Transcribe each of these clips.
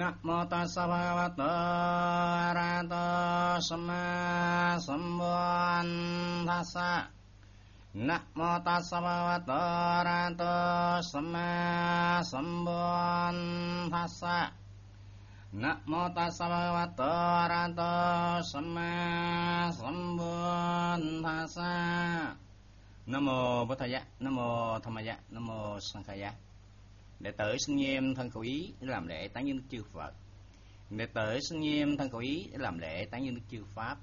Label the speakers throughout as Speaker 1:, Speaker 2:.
Speaker 1: นะโมตัสสะภะคะวะโตอะระหะโตสัมมาสัมพุทธัสสะนะโมตัสสะภะคะวะโตอะระหะโตสัมมาสัมพุทธัสสะนะโมตัสสะภะคะวะโตอะระหะโตสัมมาสัมพุทธัสสะนะโมพุทธะนะโมธรรมะนะโมสังฆะ đệ tử xin nghiêm thân khẩu ý để làm lễ tán dương đức chư phật. Đệ tử xin nghiêm thân khẩu ý để làm lễ tán dương đức chư pháp.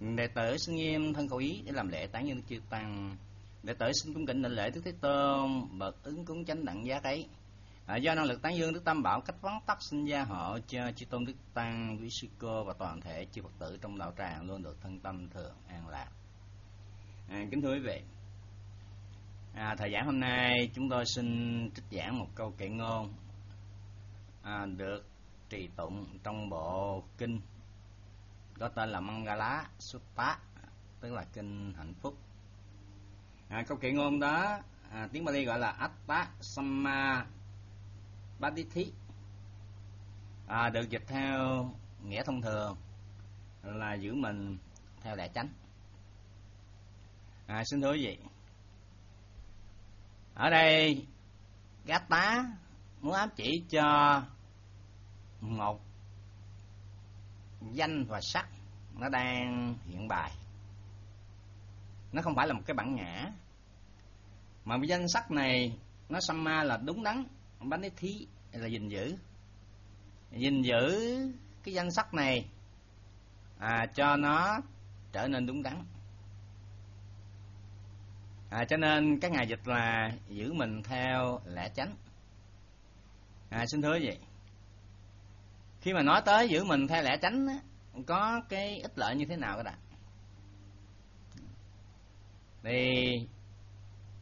Speaker 1: Đệ tử xin nghiêm thân khẩu ý để làm lễ tán dương đức chư tăng. Đệ tử xin cung kính định lễ đức thế tôn bậc ứng cúng chánh đẳng giác ấy. À, do năng lực tán dương đức tam bảo cách vắng tắt xin gia hộ cho chư tôn đức tăng quý sư cô và toàn thể chư phật tử trong đạo tràng luôn được thân tâm thường an lạc. À, kính thưa quý vị À, thời giảng hôm nay chúng tôi xin trích giảng một câu kệ ngôn à, được trì tụng trong bộ kinh có tên là Mangala Sutta tức là kinh hạnh phúc. À, câu kệ ngôn đó à, tiếng Bali gọi là Atta Samma Padithi à, được dịch theo nghĩa thông thường là giữ mình theo lẽ chánh. À, xin thưa quý vị ở đây gác tá muốn ám chỉ cho một danh và sắc nó đang hiện bài. Nó không phải là một cái bản ngã mà cái danh sắc này nó ma là đúng đắn bánh ấy thí là gìn giữ. Gìn giữ cái danh sắc này à, cho nó trở nên đúng đắn à, cho nên các ngài dịch là giữ mình theo lẽ chánh. À, xin thưa vậy khi mà nói tới giữ mình theo lẽ chánh á, có cái ích lợi như thế nào các bạn? Thì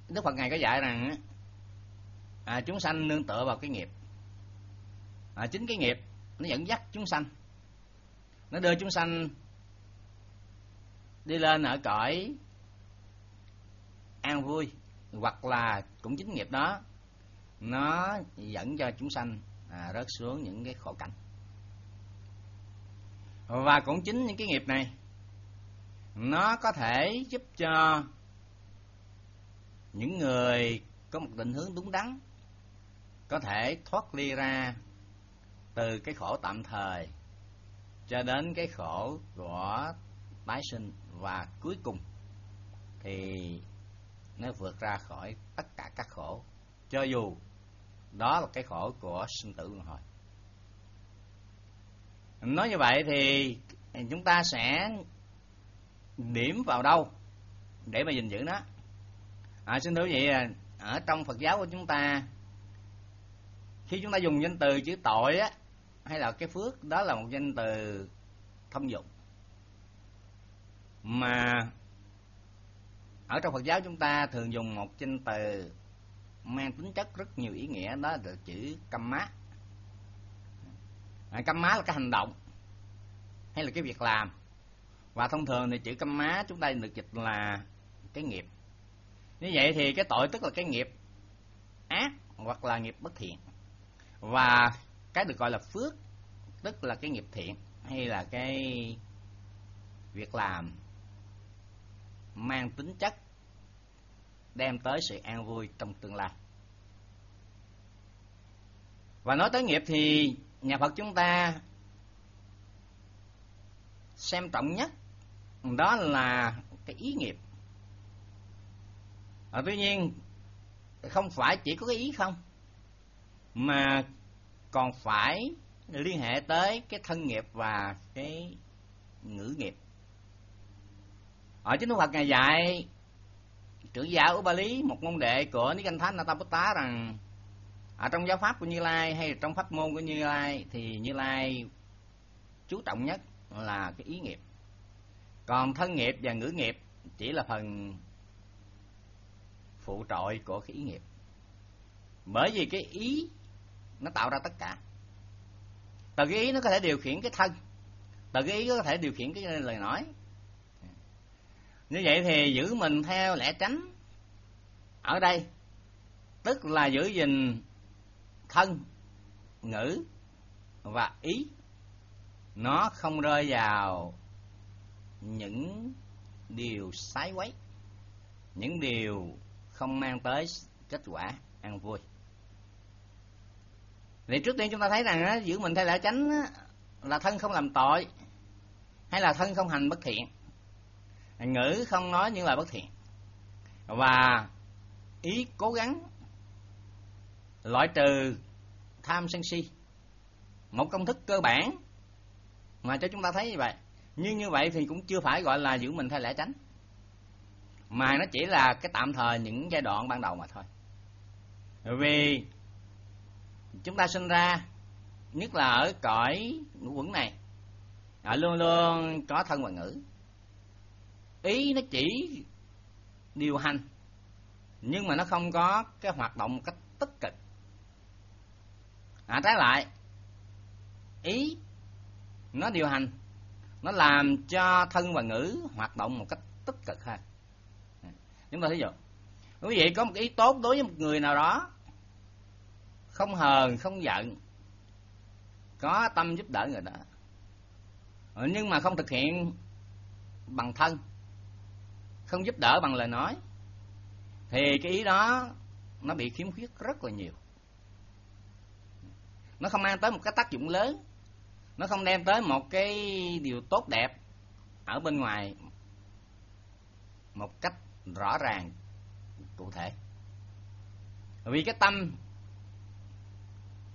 Speaker 1: đức phật ngài có dạy rằng à, chúng sanh nương tựa vào cái nghiệp. À, chính cái nghiệp nó dẫn dắt chúng sanh. Nó đưa chúng sanh đi lên ở cõi an vui hoặc là cũng chính nghiệp đó nó dẫn cho chúng sanh à, rớt xuống những cái khổ cảnh. Và cũng chính những cái nghiệp này nó có thể giúp cho những người có một định hướng đúng đắn có thể thoát ly ra từ cái khổ tạm thời cho đến cái khổ của tái sinh. Và cuối cùng thì nó vượt ra khỏi tất cả các khổ cho dù đó là cái khổ của sinh tử luân hồi. Nói như vậy thì chúng ta sẽ điểm vào đâu để mà gìn giữ nó? À, xin thưa quý vị ở trong phật giáo của chúng ta khi chúng ta dùng danh từ chữ tội á hay là cái phước đó là một danh từ thông dụng. Mà ở trong Phật giáo chúng ta thường dùng một danh từ mang tính chất rất nhiều ý nghĩa đó là chữ căm má. À, căm má là cái hành động hay là cái việc làm. Và thông thường thì chữ căm má chúng ta được dịch là cái nghiệp. Như vậy thì cái tội tức là cái nghiệp ác hoặc là nghiệp bất thiện. Và cái được gọi là phước tức là cái nghiệp thiện hay là cái việc làm mang tính chất đem tới sự an vui trong tương lai. Và nói tới nghiệp thì nhà phật chúng ta xem trọng nhất đó là cái ý nghiệp. À, tuy nhiên không phải chỉ có cái ý không mà còn phải liên hệ tới cái thân nghiệp và cái ngữ nghiệp ở chính Phật ngài dạy, trưởng giả Ubali một môn đệ của Ní Canh Thánh Nataputta rằng, ở trong giáo pháp của Như Lai hay trong pháp môn của Như Lai thì Như Lai chú trọng nhất là cái ý nghiệp. Còn thân nghiệp và ngữ nghiệp chỉ là phần phụ trội của cái ý nghiệp. Bởi vì cái ý nó tạo ra tất cả. Từ cái ý nó có thể điều khiển cái thân, từ cái ý nó có thể điều khiển cái lời nói như vậy thì giữ mình theo lẽ tránh. Ở đây tức là giữ gìn thân ngữ và ý. Nó không rơi vào những điều sái quấy những điều không mang tới kết quả an vui. Thì trước tiên chúng ta thấy rằng á, giữ mình theo lẽ tránh á, là thân không làm tội hay là thân không hành bất thiện ngữ không nói những lời bất thiện. Và ý cố gắng loại trừ tham sân si, một công thức cơ bản mà cho chúng ta thấy như vậy. Nhưng như vậy thì cũng chưa phải gọi là giữ mình thay lẽ tránh, mà nó chỉ là cái tạm thời những giai đoạn ban đầu mà thôi. Vì chúng ta sinh ra, nhất là ở cõi ngũ quẩn này luôn luôn có thân và ngữ ý nó chỉ điều hành nhưng mà nó không có cái hoạt động một cách tích cực. À, trái lại ý nó điều hành nó làm cho thân và ngữ hoạt động một cách tích cực hơn. Chúng ta thấy dụ quý vị có một ý tốt đối với một người nào đó không hờn không giận có tâm giúp đỡ người đó nhưng mà không thực hiện bằng thân không giúp đỡ bằng lời nói, thì cái ý đó nó bị khiếm khuyết rất là nhiều. Nó không mang tới một cái tác dụng lớn, nó không đem tới một cái điều tốt đẹp ở bên ngoài một cách rõ ràng, cụ thể. Vì cái tâm,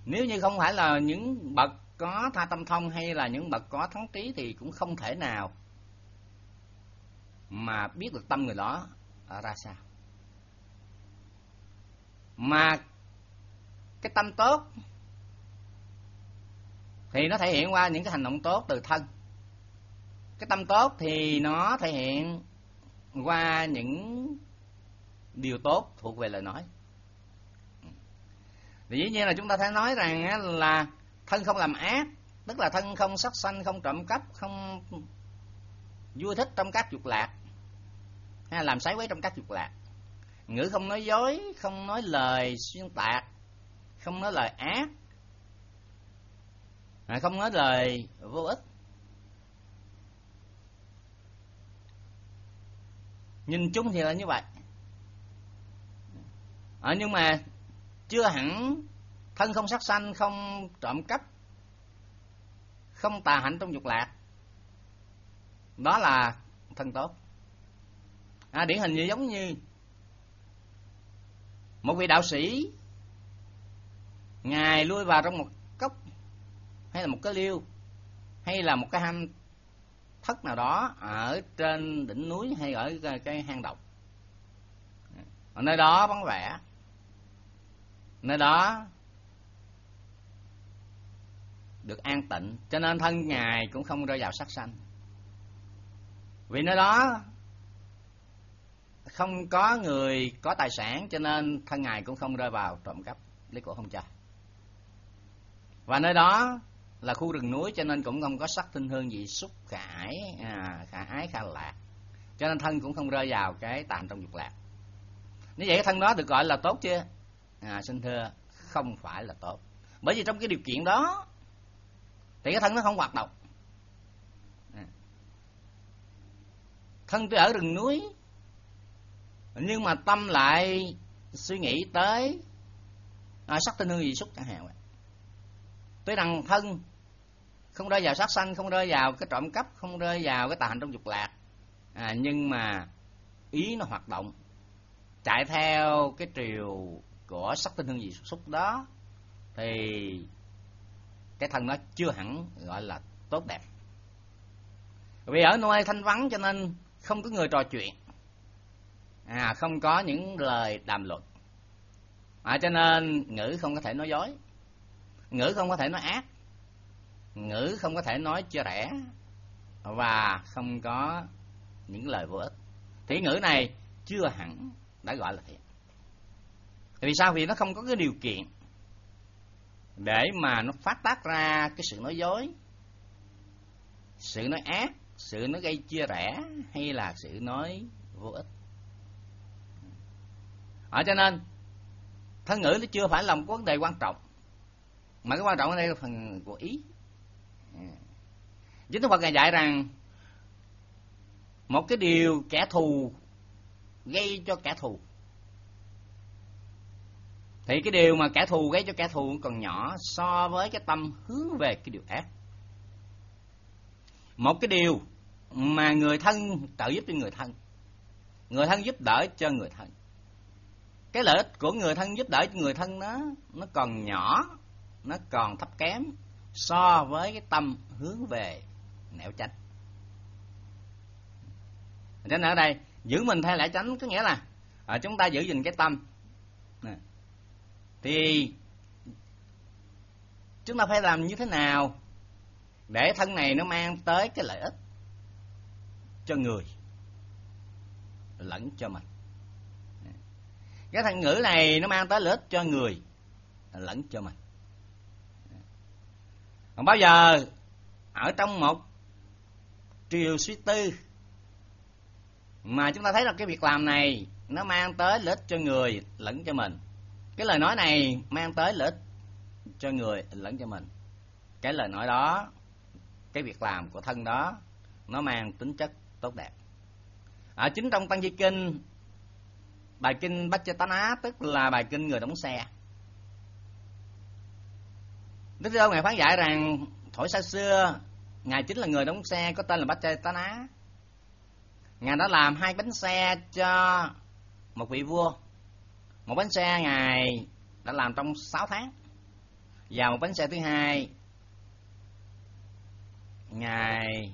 Speaker 1: nếu như không phải là những bậc có tha tâm thông hay là những bậc có thắng trí thì cũng không thể nào mà biết được tâm người đó ra sao. Mà cái tâm tốt thì nó thể hiện qua những cái hành động tốt từ thân. Cái tâm tốt thì nó thể hiện qua những điều tốt thuộc về lời nói. Thì dĩ nhiên là chúng ta phải nói rằng là thân không làm ác, tức là thân không sát sanh, không trộm cắp, không vui thích trong các dục lạc ha, làm sái quấy trong các dục lạc. Ngữ không nói dối không nói lời xuyên tạc không nói lời ác à, không nói lời vô ích. Nhìn chung thì là như vậy. À, nhưng mà chưa hẳn thân không sát sanh không trộm cắp không tà hạnh trong dục lạc. Đó là thân tốt à, điển hình như giống như một vị đạo sĩ ngài lui vào trong một cốc hay là một cái liêu hay là một cái hang thất nào đó ở trên đỉnh núi hay ở cái hang động. Ở nơi đó vắng vẻ. Nơi đó được an tịnh cho nên thân ngài cũng không rơi vào sắc sanh. Vì nơi đó không có người có tài sản cho nên thân ngài cũng không rơi vào trộm cắp. Lấy của không cho. Và nơi đó là khu rừng núi cho nên cũng không có sắc tinh hương gì xúc khải à, khả ái khả lạc. Cho nên thân cũng không rơi vào cái tàn trong dục lạc. Như vậy cái thân đó được gọi là tốt chưa? À, xin thưa không phải là tốt. Bởi vì trong cái điều kiện đó thì cái thân nó không hoạt động. À. Thân tôi ở rừng núi nhưng mà tâm lại suy nghĩ tới à, sắc tinh hương gì xúc chẳng hạn. Vậy tuy thân không rơi vào sát sanh không rơi vào cái trộm cắp không rơi vào cái tà hành trong dục lạc. À, nhưng mà ý nó hoạt động chạy theo cái triều của sắc tinh hương gì xúc đó thì cái thân nó chưa hẳn gọi là tốt đẹp. Vì ở nơi thanh vắng cho nên không có người trò chuyện à không có những lời đàm luận. À, cho nên ngữ không có thể nói dối. Ngữ không có thể nói ác. Ngữ không có thể nói chia rẻ và không có những lời vô ích. Thì ngữ này chưa hẳn đã gọi là thiện. Vì sao? Vì nó không có cái điều kiện để mà nó phát tác ra cái sự nói dối sự nói ác sự nói gây chia rẽ hay là sự nói vô ích ở cho nên, thân ngữ nó chưa phải là một vấn đề quan trọng, mà cái quan trọng ở đây là phần của ý. Ừ. Chính đức phật ngài dạy rằng, một cái điều kẻ thù gây cho kẻ thù. Thì cái điều mà kẻ thù gây cho kẻ thù còn nhỏ so với cái tâm hướng về cái điều ác. Một cái điều mà người thân trợ giúp cho người thân người thân giúp đỡ cho người thân cái lợi ích của người thân giúp đỡ người thân nó nó còn nhỏ nó còn thấp kém so với cái tâm hướng về nẻo chánh. Cho nên ở đây giữ mình theo lẽ chánh có nghĩa là à, chúng ta giữ gìn cái tâm. Thì chúng ta phải làm như thế nào để thân này nó mang tới cái lợi ích cho người lẫn cho mình? Cái thành ngữ này nó mang tới lợi ích cho người lẫn cho mình. Còn bao giờ ở trong một triều suy tư mà chúng ta thấy là cái việc làm này nó mang tới lợi ích cho người, lẫn cho mình. Cái lời nói này mang tới lợi ích cho người, lẫn cho mình. Cái lời nói đó, cái việc làm của thân đó, nó mang tính chất tốt đẹp. Ở chính trong tăng di kinh bài kinh bách á tức là bài kinh người đóng xe. Đức thế ngài phán dạy rằng, thổi xa xưa, ngài chính là người đóng xe có tên là bách á ngài đã làm hai bánh xe cho một vị vua. Một bánh xe ngài đã làm trong 6 tháng. Và một bánh xe thứ hai, ngài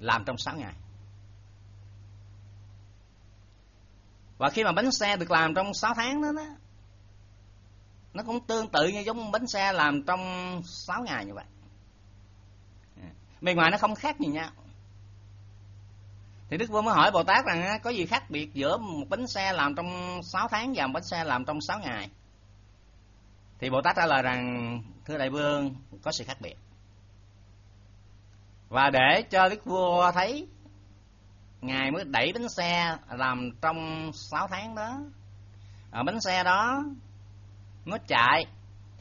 Speaker 1: làm trong 6 ngày. Và khi mà bánh xe được làm trong 6 tháng đó, đó nó cũng tương tự như giống bánh xe làm trong 6 ngày như vậy. Ừ. Bên ngoài nó không khác gì nhau. Thì đức vua mới hỏi bồ tát rằng có gì khác biệt giữa một bánh xe làm trong 6 tháng và một bánh xe làm trong 6 ngày? Thì bồ tát trả lời rằng thưa đại vương có sự khác biệt. Và để cho đức vua thấy ngài mới đẩy bánh xe làm trong 6 tháng đó. Ở bánh xe đó nó chạy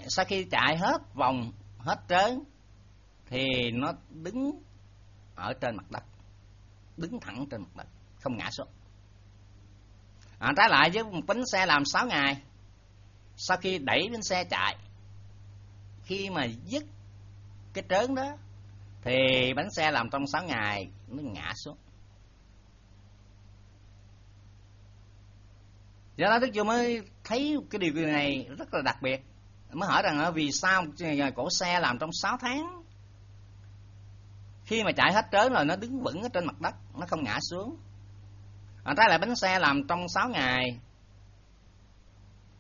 Speaker 1: sau khi chạy hết vòng hết trớn thì nó đứng ở trên mặt đất đứng thẳng trên mặt đất không ngã xuống. À, trái lại với một bánh xe làm 6 ngày sau khi đẩy bánh xe chạy khi mà dứt cái trớn đó thì bánh xe làm trong 6 ngày nó ngã xuống. Do đó đức vua mới thấy cái điều này rất là đặc biệt. Mới hỏi rằng ờ, vì sao cổ xe làm trong 6 tháng? Khi mà chạy hết trớn rồi nó đứng vững ở trên mặt đất nó không ngã xuống. À, trái lại bánh xe làm trong 6 ngày.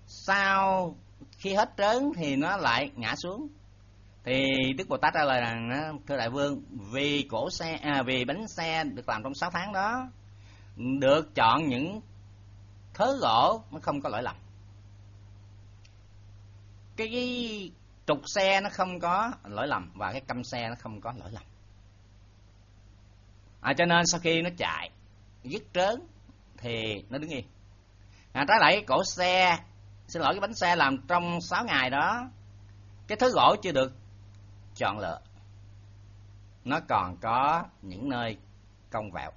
Speaker 1: Sau khi hết trớn thì nó lại ngã xuống. Thì đức bồ tát trả lời rằng ờ, thưa đại vương vì cổ xe à, vì bánh xe được làm trong 6 tháng đó được chọn những thớ gỗ nó không có lỗi lầm. Cái, trục xe nó không có lỗi lầm và cái căm xe nó không có lỗi lầm. À, cho nên sau khi nó chạy dứt trớn thì nó đứng yên. À, trái lại cái cổ xe xin lỗi cái bánh xe làm trong 6 ngày đó cái thứ gỗ chưa được chọn lựa. Nó còn có những nơi cong vẹo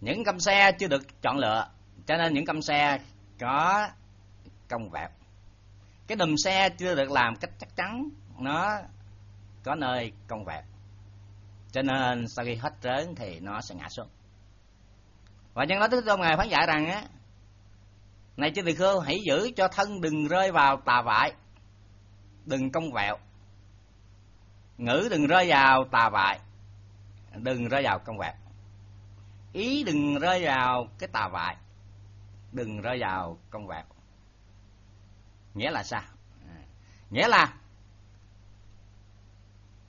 Speaker 1: những căm xe chưa được chọn lựa, cho nên những căm xe có cong vẹp. Cái đùm xe chưa được làm cách chắc chắn, nó có nơi cong vẹp. Cho nên sau khi hết trớn thì nó sẽ ngã xuống. Và nhân đó đức tôn ngài phán dạy rằng á, này trên tỳ khưu hãy giữ cho thân đừng rơi vào tà vại, đừng cong vẹo. Ngữ đừng rơi vào tà vại, đừng rơi vào công vẹo ý đừng rơi vào cái tà vại. Đừng rơi vào công vẹt. nghĩa là sao? À, nghĩa là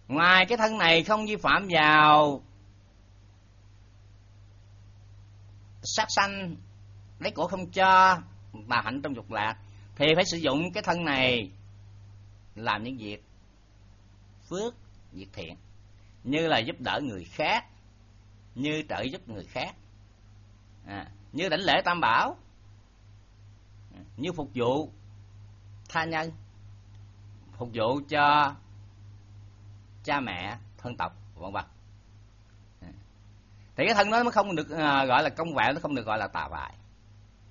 Speaker 1: ngoài cái thân này không vi phạm vào sát sanh lấy cổ không cho bà hạnh trong dục lạc thì phải sử dụng cái thân này làm những việc phước việc thiện như là giúp đỡ người khác như trợ giúp người khác. À, như đảnh lễ tam bảo à, như phục vụ tha nhân phục vụ cho cha mẹ thân tộc vân vân. À, thì cái thân đó nó không được à, gọi là công vẹo nó không được gọi là tà vại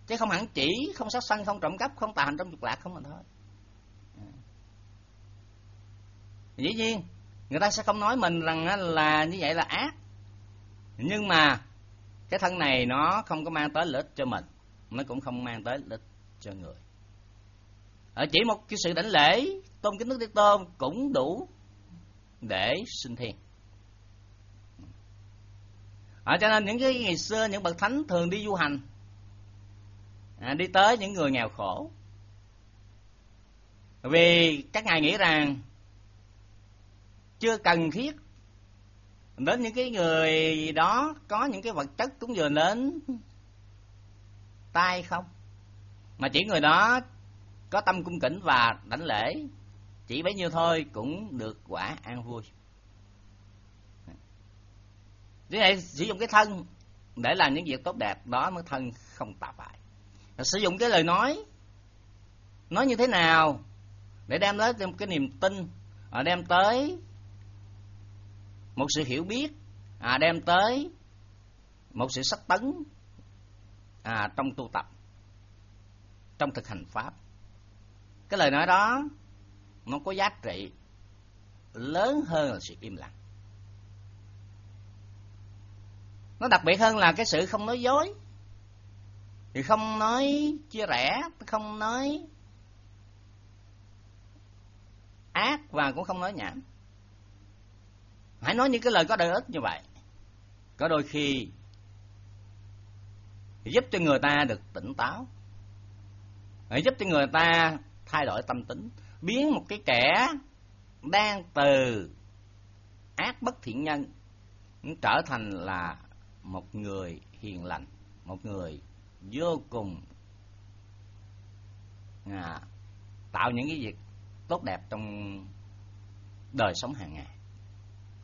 Speaker 1: chứ không hẳn chỉ không sát sanh không trộm cắp không tà hành trong dục lạc không mà thôi. Dĩ nhiên người ta sẽ không nói mình rằng là như vậy là ác nhưng mà cái thân này nó không có mang tới lợi ích cho mình nó cũng không mang tới lợi ích cho người. Ở chỉ một cái sự đảnh lễ tôn kính đức thế tôn cũng đủ để sinh thiên à, cho nên những cái ngày xưa những bậc thánh thường đi du hành à, đi tới những người nghèo khổ. Vì các ngài nghĩ rằng chưa cần thiết đến những cái người đó, có những cái vật chất cúng dường đến tay không? Mà chỉ người đó có tâm cung kính và đảnh lễ, chỉ bấy nhiêu thôi cũng được quả an vui. Thế này sử dụng cái thân để làm những việc tốt đẹp, đó mới thân không tà bại sử dụng cái lời nói nói như thế nào để đem tới một cái niềm tin à, đem tới một sự hiểu biết à, đem tới một sự sắc tấn à, trong tu tập trong thực hành pháp. Cái lời nói đó nó có giá trị lớn hơn là sự im lặng. Nó đặc biệt hơn là cái sự không nói dối thì không nói chia rẽ không nói ác và cũng không nói nhảm hãy nói những cái lời có lợi ích như vậy. Có đôi khi giúp cho người ta được tỉnh táo. Hãy giúp cho người ta thay đổi tâm tính. Biến một cái kẻ đang từ ác bất thiện nhân trở thành là một người hiền lành một người vô cùng à, tạo những cái việc tốt đẹp trong đời sống hàng ngày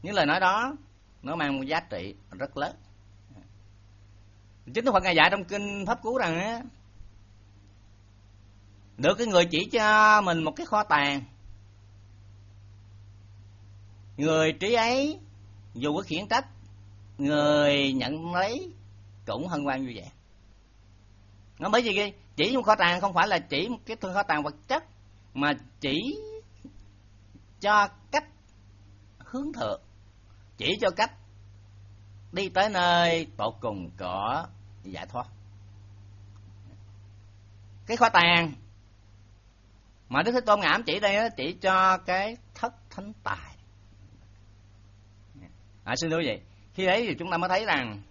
Speaker 1: những lời nói đó nó mang một giá trị rất lớn. Chính đức phật ngài dạy trong kinh pháp cú rằng á, được cái người chỉ cho mình một cái kho tàng, người trí ấy dù có khiển trách, người nhận lấy cũng hân hoan như vậy nó bởi vì chỉ một kho tàng không phải là chỉ một cái kho tàng vật chất, mà chỉ cho cách hướng thượng chỉ cho cách đi tới nơi tột cùng có giải thoát. Cái khóa tàng mà đức thế tôn ngảm chỉ đây chỉ cho cái thất thánh tài. À, xin lỗi vậy khi đấy thì chúng ta mới thấy rằng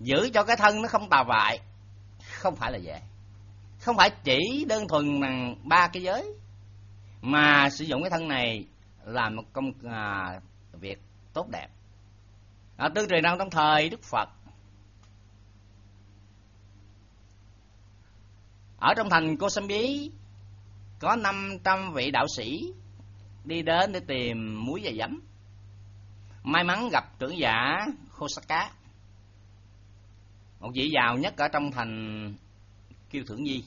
Speaker 1: giữ cho cái thân nó không tà vại không phải là dễ. Không phải chỉ đơn thuần bằng ba cái giới mà sử dụng cái thân này làm một công à, việc tốt đẹp. À, tư truyền năng trong thời đức phật. Ở trong thành cô sâm bí có 500 vị đạo sĩ đi đến để tìm muối và giấm. May mắn gặp trưởng giả Khosaka một vị giàu nhất ở trong thành kiêu thượng nhi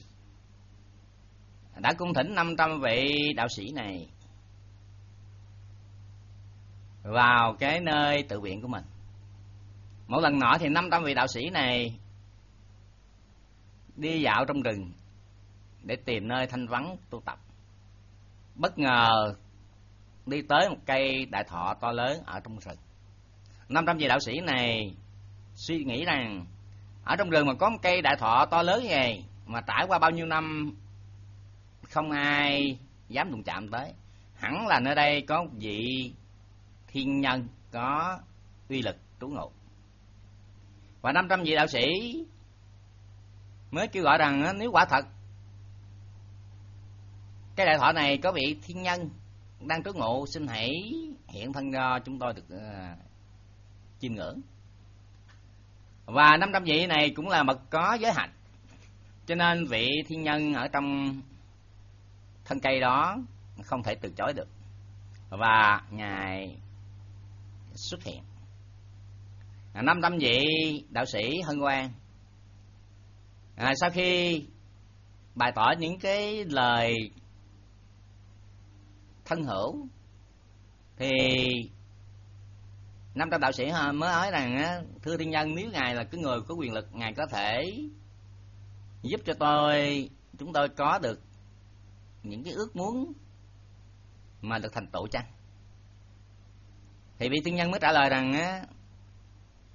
Speaker 1: đã cung thỉnh 500 vị đạo sĩ này vào cái nơi tự viện của mình. Mỗi lần nọ thì 500 vị đạo sĩ này đi dạo trong rừng để tìm nơi thanh vắng tu tập. Bất ngờ đi tới một cây đại thọ to lớn ở trong rừng. Năm trăm vị đạo sĩ này suy nghĩ rằng, ở trong rừng mà có một cây đại thọ to lớn như vậy mà trải qua bao nhiêu năm, không ai dám đụng chạm tới. Hẳn là nơi đây có một vị thiên nhân có uy lực trú ngụ và năm trăm vị đạo sĩ mới kêu gọi rằng ờ, nếu quả thật cái đại thọ này có vị thiên nhân đang trú ngụ xin hãy hiện thân cho chúng tôi được ờ, chiêm ngưỡng. Và năm trăm vị này cũng là mật có giới hạnh cho nên vị thiên nhân ở trong thân cây đó không thể từ chối được. Và ngài xuất hiện. À, năm trăm vị đạo sĩ hân hoan à, sau khi bày tỏ những cái lời thân hữu thì năm trăm đạo sĩ mới nói rằng thưa thiên nhân nếu ngài là cái người có quyền lực ngài có thể giúp cho tôi chúng tôi có được những cái ước muốn mà được thành tựu chăng? Thì vị thiên nhân mới trả lời rằng á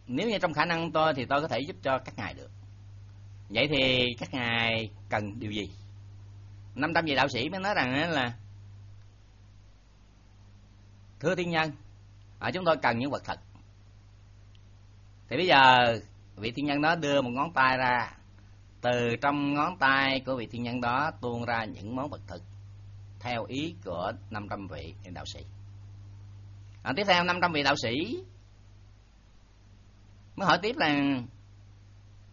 Speaker 1: nếu như trong khả năng tôi thì tôi có thể giúp cho các ngài được. Vậy thì các ngài cần điều gì? Năm trăm vị đạo sĩ mới nói rằng là thưa thiên nhân à, chúng tôi cần những vật thật. Thì bây giờ vị thiên nhân đó đưa một ngón tay ra. Từ trong ngón tay của vị thiên nhân đó tuôn ra những món vật thực theo ý của 500 vị đạo sĩ à, tiếp theo 500 vị đạo sĩ. Mới hỏi tiếp là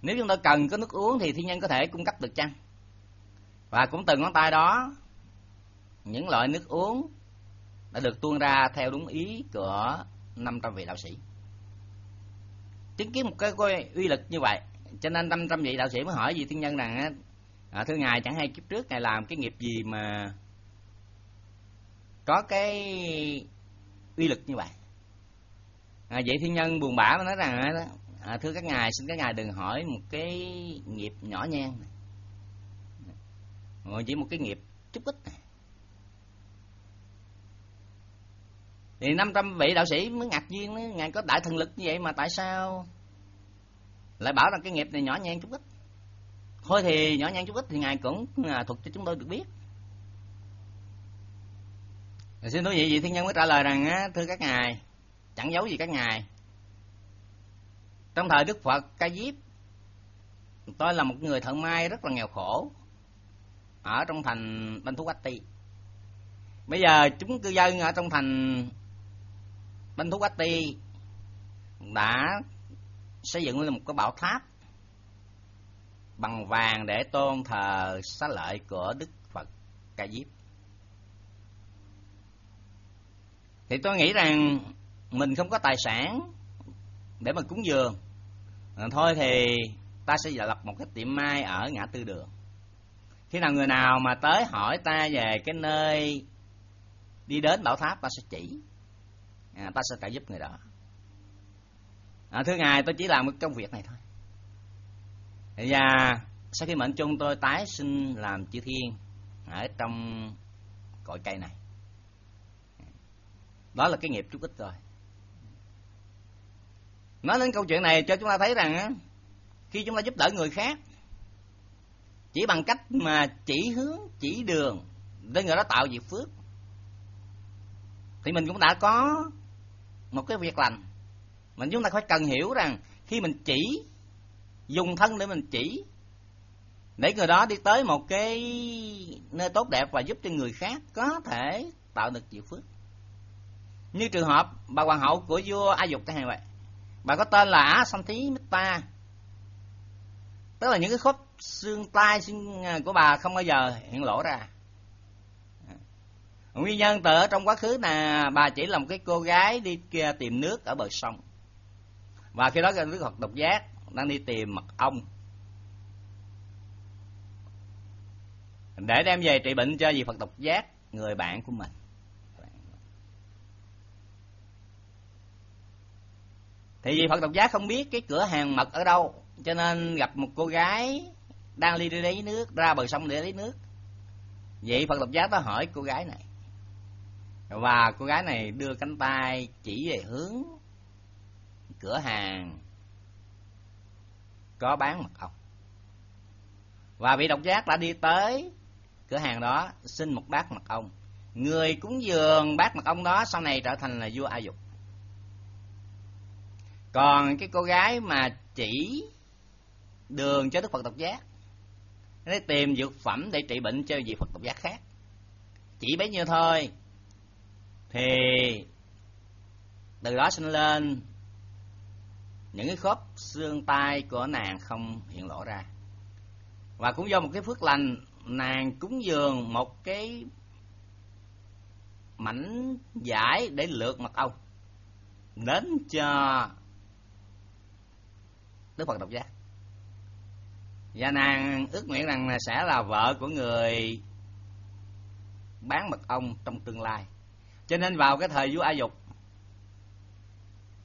Speaker 1: nếu chúng tôi cần có nước uống thì thiên nhân có thể cung cấp được chăng? Và cũng từ ngón tay đó những loại nước uống đã được tuôn ra theo đúng ý của 500 vị đạo sĩ. Chứng kiến một cái, cái uy lực như vậy cho nên 500 vị đạo sĩ mới hỏi vị thiên nhân rằng à, thưa ngài chẳng hay kiếp trước ngài làm cái nghiệp gì mà có cái uy lực như vậy. À, vậy thiên nhân buồn bã mới nói rằng à, thưa các ngài xin các ngài đừng hỏi một cái nghiệp nhỏ nhen này. chỉ một cái nghiệp chút ít này. Thì 500 vị đạo sĩ mới ngạc nhiên ngài có đại thần lực như vậy mà tại sao lại bảo rằng cái nghiệp này nhỏ nhen chút ít? Thôi thì nhỏ nhen chút ít thì ngài cũng à, thuật cho chúng tôi được biết xin thú vị vị thiên nhân mới trả lời rằng á, thưa các ngài chẳng giấu gì các ngài. Trong thời đức phật ca diếp tôi là một người thợ may rất là nghèo khổ ở trong thành banh thú quách ti. Bây giờ chúng cư dân ở trong thành banh thú quách ti đã xây dựng lên một cái bảo tháp bằng vàng để tôn thờ xá lợi của đức phật ca diếp. Thì tôi nghĩ rằng mình không có tài sản để mà cúng dường. À, thôi thì ta sẽ lập một cái tiệm mai ở ngã tư đường. Khi nào người nào mà tới hỏi ta về cái nơi đi đến bảo tháp ta sẽ chỉ. À, ta sẽ trợ giúp người đó. À, thưa ngài tôi chỉ làm một công việc này thôi. Và sau khi mệnh chung tôi tái sinh làm chư thiên ở trong cội cây này đó là cái nghiệp chút ít rồi. Nói đến câu chuyện này cho chúng ta thấy rằng khi chúng ta giúp đỡ người khác, chỉ bằng cách mà chỉ hướng, chỉ đường để người đó tạo việc phước, thì mình cũng đã có một cái việc lành. Mình chúng ta phải cần hiểu rằng khi mình chỉ, dùng thân để mình chỉ, để người đó đi tới một cái nơi tốt đẹp và giúp cho người khác có thể tạo được diệu phước như trường hợp bà hoàng hậu của vua a dục chẳng hạn vậy. Bà có tên là á sanh thí mita tức là những cái khớp xương tay xương à, của bà không bao giờ hiện lộ ra. À. Nguyên nhân từ ở trong quá khứ là bà chỉ là một cái cô gái đi kia tìm nước ở bờ sông. Và khi đó cái đức phật độc giác đang đi tìm mật ong để đem về trị bệnh cho vị phật độc giác, người bạn của mình. Thì vì phật độc giác không biết cái cửa hàng mật ở đâu, cho nên gặp một cô gái đang đi đi lấy nước, ra bờ sông để lấy nước. Vậy phật độc giác đã hỏi cô gái này. Và cô gái này đưa cánh tay chỉ về hướng cửa hàng. Có bán mật ong. Và vị độc giác đã đi tới cửa hàng đó, xin một bát mật ong. Người cúng dường bát mật ong đó sau này trở thành là vua a dục còn cái cô gái mà chỉ đường cho đức phật độc giác nó tìm dược phẩm để trị bệnh cho vị phật độc giác khác. Chỉ bấy nhiêu thôi. Thì từ đó sinh lên những cái khớp xương tay của nàng không hiện lộ ra. Và cũng do một cái phước lành, nàng cúng dường một cái mảnh giải để lượt mật ong đến cho đức phật độc giác. Và nàng ước nguyện rằng sẽ là vợ của người bán mật ong trong tương lai. Cho nên vào cái thời vua a dục,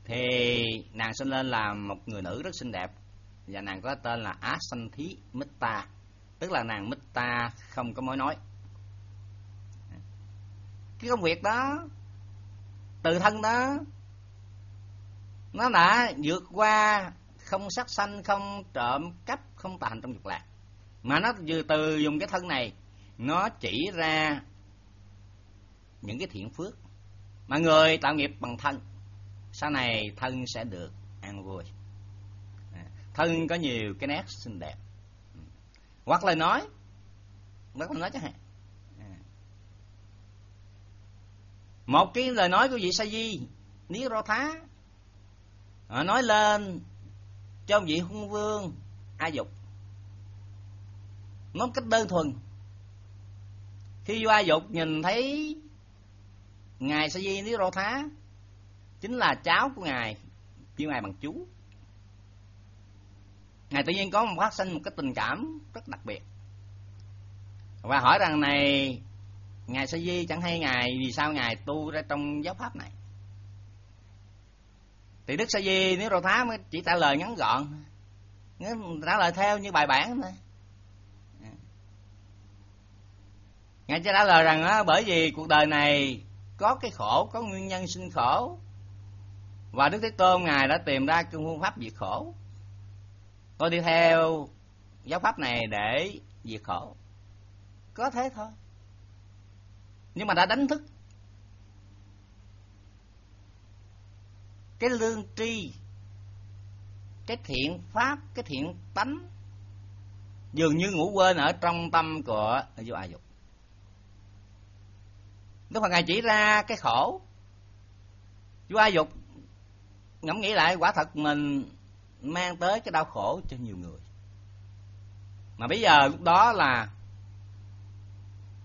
Speaker 1: thì nàng sinh lên là một người nữ rất xinh đẹp. Và nàng có tên là á sanh thí mita tức là nàng mita không có mối nói. Cái công việc đó từ thân đó, nó đã vượt qua không sát sanh, không trộm cắp, không tà hành trong dục lạc. Mà nó từ từ dùng cái thân này, nó chỉ ra những cái thiện phước mà người tạo nghiệp bằng thân. Sau này thân sẽ được an vui. À, thân có nhiều cái nét xinh đẹp. Ừ. Hoặc lời nói, hoặc là nói chẳng hạn. À. Một cái lời nói của vị sa di ní rô thá à, nói lên cho vị hung vương a dục. Nói cách đơn thuần. Khi vua a dục nhìn thấy ngài sa di ni rô thá, chính là cháu của ngài kêu ngài bằng chú. Ngài tự nhiên có một phát sinh một cái tình cảm rất đặc biệt. Và hỏi rằng này, ngài sa di chẳng hay ngài vì sao ngài tu ra trong giáo pháp này? Thì đức sa di nếu rô thá mới chỉ trả lời ngắn gọn. Trả lời theo như bài bản thôi. Ngài chỉ trả lời rằng đó, bởi vì cuộc đời này có cái khổ có nguyên nhân sinh khổ. Và đức thế tôn ngài đã tìm ra cái phương pháp diệt khổ. Tôi đi theo giáo pháp này để diệt khổ. Có thế thôi. Nhưng mà đã đánh thức cái lương tri, cái thiện pháp, cái thiện tánh, dường như ngủ quên ở trong tâm của vô a dục. Đức Phật Ngài chỉ ra cái khổ. Vô a dục Ngẫm nghĩ lại quả thật mình Mang tới cái đau khổ cho nhiều người. Mà bây giờ lúc đó là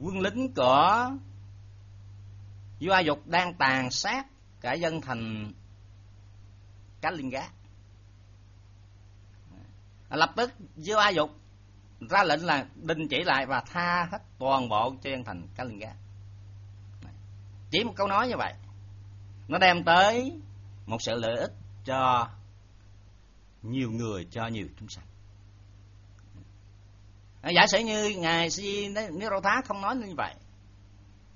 Speaker 1: Quân lính của vua dục đang tàn sát Cả dân thành Cá Linh Gá. Lập tức Vô a dục ra lệnh là đình chỉ lại và tha hết toàn bộ cho dân thành Cá Linh Gá. Chỉ một câu nói như vậy. Nó đem tới một sự lợi ích cho nhiều người, cho nhiều chúng sanh. Giả sử như ngài si nếu rô thá không nói như vậy,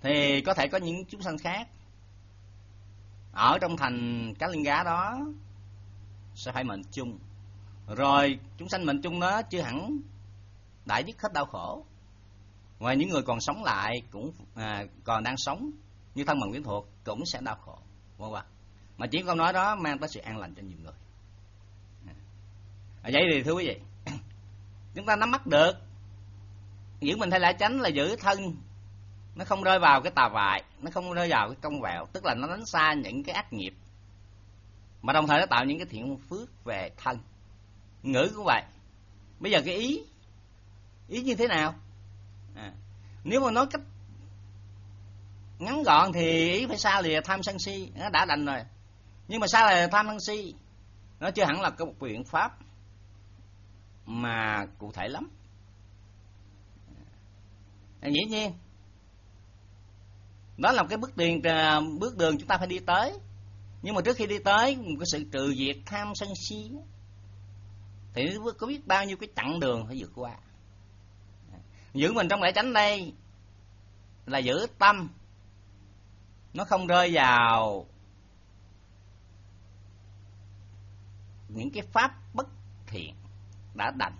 Speaker 1: thì có thể có những chúng sanh khác ở trong thành cá linh gá đó sẽ phải mệnh chung. Rồi chúng sanh mệnh chung nó chưa hẳn đại dứt hết đau khổ. Ngoài những người còn sống lại cũng à, còn đang sống như thân bằng quyến thuộc cũng sẽ đau khổ. Vâng vâng mà chỉ câu nói đó mang tới sự an lành cho nhiều người. À, vậy thì thưa quý vị chúng ta nắm bắt được giữ mình thay lại tránh là giữ thân. Nó không rơi vào cái tà vại nó không rơi vào cái công vẹo tức là nó đánh xa những cái ác nghiệp mà đồng thời nó tạo những cái thiện phước về thân. Ngữ cũng vậy. Bây giờ cái ý ý như thế nào? À, nếu mà nói cách ngắn gọn thì ý phải sao lìa tham sân si nó đã đành rồi. Nhưng mà sao là tham sân si nó chưa hẳn là có một biện pháp mà cụ thể lắm. À, dĩ nhiên đó là một cái bước tiền à, bước đường chúng ta phải đi tới nhưng mà trước khi đi tới, một cái sự trừ diệt tham sân si thì có biết bao nhiêu cái chặng đường phải vượt qua. Giữ mình trong lễ tránh đây là giữ tâm. Nó không rơi vào những cái pháp bất thiện đã đành.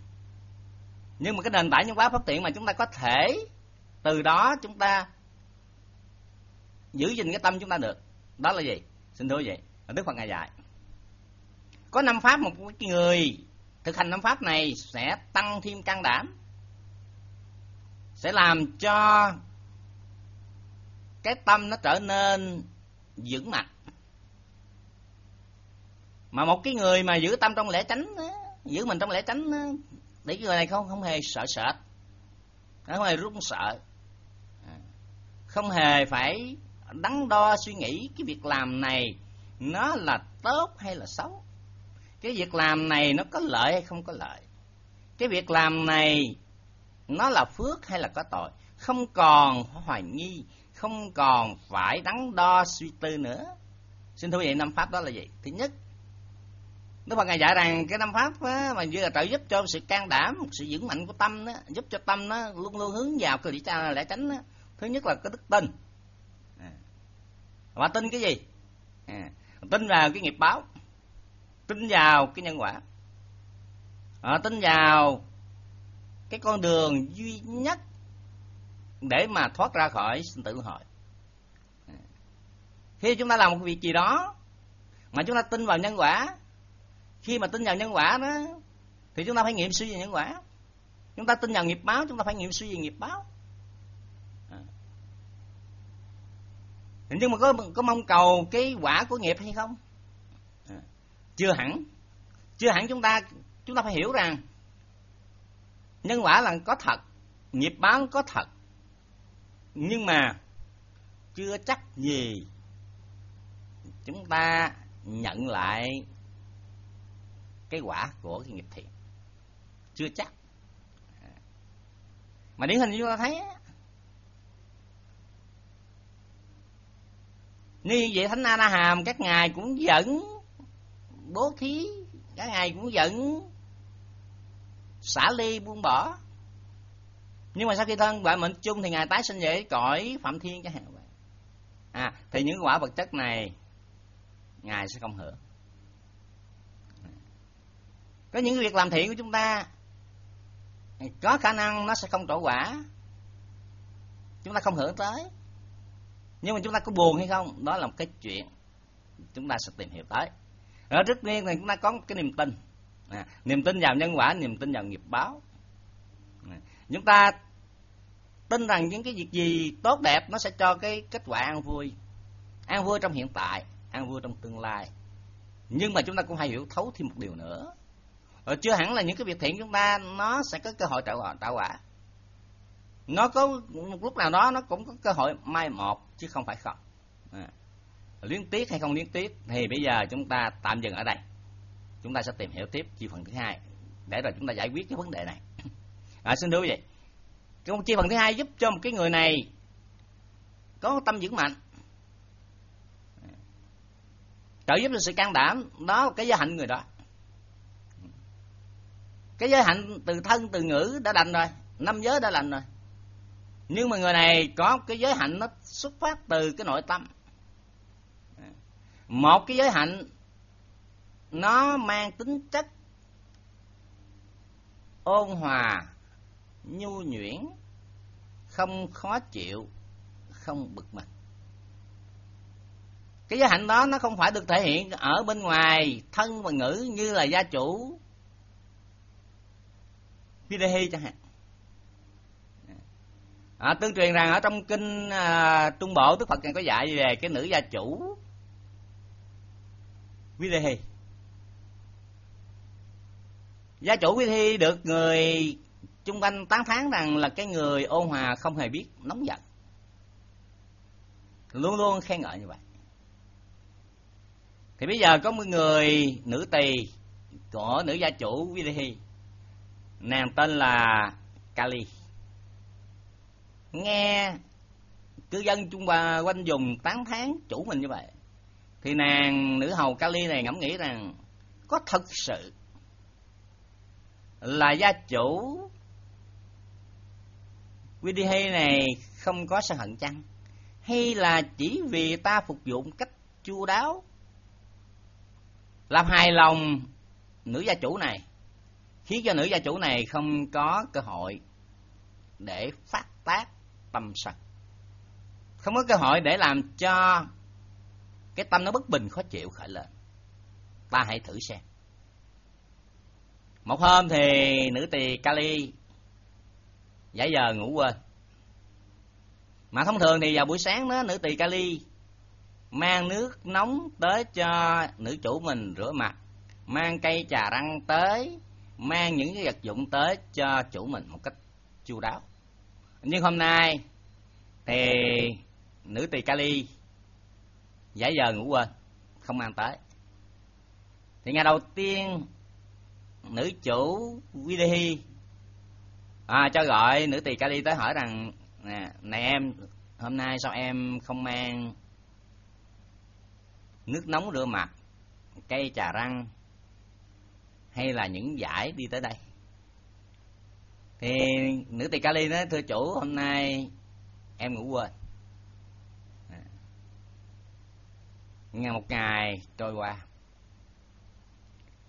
Speaker 1: Nhưng mà cái nền tảng những pháp bất thiện mà chúng ta có thể từ đó chúng ta giữ gìn cái tâm chúng ta được. Đó là gì? Xin thưa vậy đức phật ngài dạy, có năm pháp một cái người thực hành năm pháp này sẽ tăng thêm can đảm, sẽ làm cho cái tâm nó trở nên vững mạnh. Mà một cái người mà giữ tâm trong lễ tránh giữ mình trong lễ tránh để cái người này không không hề sợ sệt, không hề run sợ, không hề phải đắn đo suy nghĩ cái việc làm này nó là tốt hay là xấu? Cái việc làm này nó có lợi hay không có lợi? Cái việc làm này nó là phước hay là có tội? Không còn hoài nghi không còn phải đắn đo suy tư nữa. Xin thưa quý vị năm pháp đó là gì? Thứ nhất Đức Phật ngài dạy rằng cái năm pháp á, mà vừa là trợ giúp cho sự can đảm, một sự vững mạnh của tâm đó, giúp cho tâm nó luôn luôn hướng vào cái lý cha lẽ tránh đó. Thứ nhất là cái đức tin. Và tin cái gì? À. Tin vào cái nghiệp báo, tin vào cái nhân quả, à, tin vào cái con đường duy nhất để mà thoát ra khỏi sinh tử hội. À. Khi chúng ta làm một việc gì đó mà chúng ta tin vào nhân quả khi mà tin vào nhân quả đó thì chúng ta phải nghiệm suy về nhân quả chúng ta tin vào nghiệp báo chúng ta phải nghiệm suy về nghiệp báo nhưng mà có có mong cầu cái quả của nghiệp hay không? À. chưa hẳn. Chưa hẳn chúng ta chúng ta phải hiểu rằng nhân quả là có thật, nghiệp báo có thật. Nhưng mà chưa chắc gì chúng ta nhận lại cái quả của cái nghiệp thiện. Chưa chắc. À, mà điển hình chúng ta thấy ni vậy thánh a la hàm các ngài cũng dẫn bố thí, các ngài cũng dẫn xả ly buông bỏ. Nhưng mà sau khi thân bại mệnh chung thì ngài tái sinh về cõi phạm thiên chẳng hạn vậy à thì những quả vật chất này ngài sẽ không hưởng. Có những việc làm thiện của chúng ta, có khả năng nó sẽ không trổ quả. Chúng ta không hưởng tới nhưng mà chúng ta có buồn hay không đó là một cái chuyện chúng ta sẽ tìm hiểu tới. Ở trước tiên thì chúng ta có một cái niềm tin. À, niềm tin vào nhân quả niềm tin vào nghiệp báo. À, chúng ta tin rằng những cái việc gì tốt đẹp nó sẽ cho cái kết quả an vui. An vui trong hiện tại an vui trong tương lai. Nhưng mà chúng ta cũng hay hiểu thấu thêm một điều nữa. Rồi chưa hẳn là những cái việc thiện chúng ta nó sẽ có cơ hội tạo tạo quả nó có một lúc nào đó nó cũng có cơ hội mai một chứ không phải không. À. liên tiếp hay không liên tiếp thì bây giờ chúng ta tạm dừng ở đây. Chúng ta sẽ tìm hiểu tiếp chi phần thứ hai để rồi chúng ta giải quyết cái vấn đề này. À, xin thưa quý vị cái chi phần thứ hai giúp cho một cái người này có tâm vững mạnh. Trợ giúp cho sự can đảm đó là cái giới hạnh người đó. Cái giới hạnh từ thân từ ngữ đã đành rồi năm giới đã lành rồi nhưng mà người này có cái giới hạnh nó xuất phát từ cái nội tâm. Một cái giới hạnh nó mang tính chất ôn hòa, nhu nhuyễn, không khó chịu, không bực mình. Cái giới hạnh đó nó không phải được thể hiện ở bên ngoài thân và ngữ như là gia chủ Vidahi chẳng hạn à, tương truyền rằng ở trong kinh à, trung bộ đức phật còn có dạy về cái nữ gia chủ. Videhi gia chủ Videhi được người chung quanh tán thán rằng là cái người ôn hòa không hề biết nóng giận. Luôn luôn khen ngợi như vậy. Thì bây giờ có một người nữ tỳ của nữ gia chủ Videhi nàng tên là Kali nghe cư dân chung quanh dùng tán thán chủ mình như vậy, thì nàng nữ hầu Kali này ngẫm nghĩ rằng có thật sự là gia chủ Widihe này không có sân hận chăng? Hay là chỉ vì ta phục vụ một cách chu đáo, làm hài lòng nữ gia chủ này, khiến cho nữ gia chủ này không có cơ hội để phát tác tâm sân. Không có cơ hội để làm cho cái tâm nó bất bình, khó chịu, khởi lên. Ta hãy thử xem. Một hôm thì nữ tỳ kali giải giờ ngủ quên. Mà thông thường thì vào buổi sáng đó, nữ tỳ kali mang nước nóng tới cho nữ chủ mình rửa mặt, mang cây trà răng tới, mang những cái vật dụng tới cho chủ mình một cách chu đáo nhưng hôm nay thì nữ tỳ kali giải giờ ngủ quên không mang tới. Thì ngày đầu tiên nữ chủ Videhi à, cho gọi nữ tỳ kali tới hỏi rằng nè này em hôm nay sao em không mang nước nóng rửa mặt cây trà răng hay là những giải đi tới đây? Thì nữ tỳ kali nói, thưa chủ, hôm nay em ngủ quên. À. Ngày một ngày trôi qua.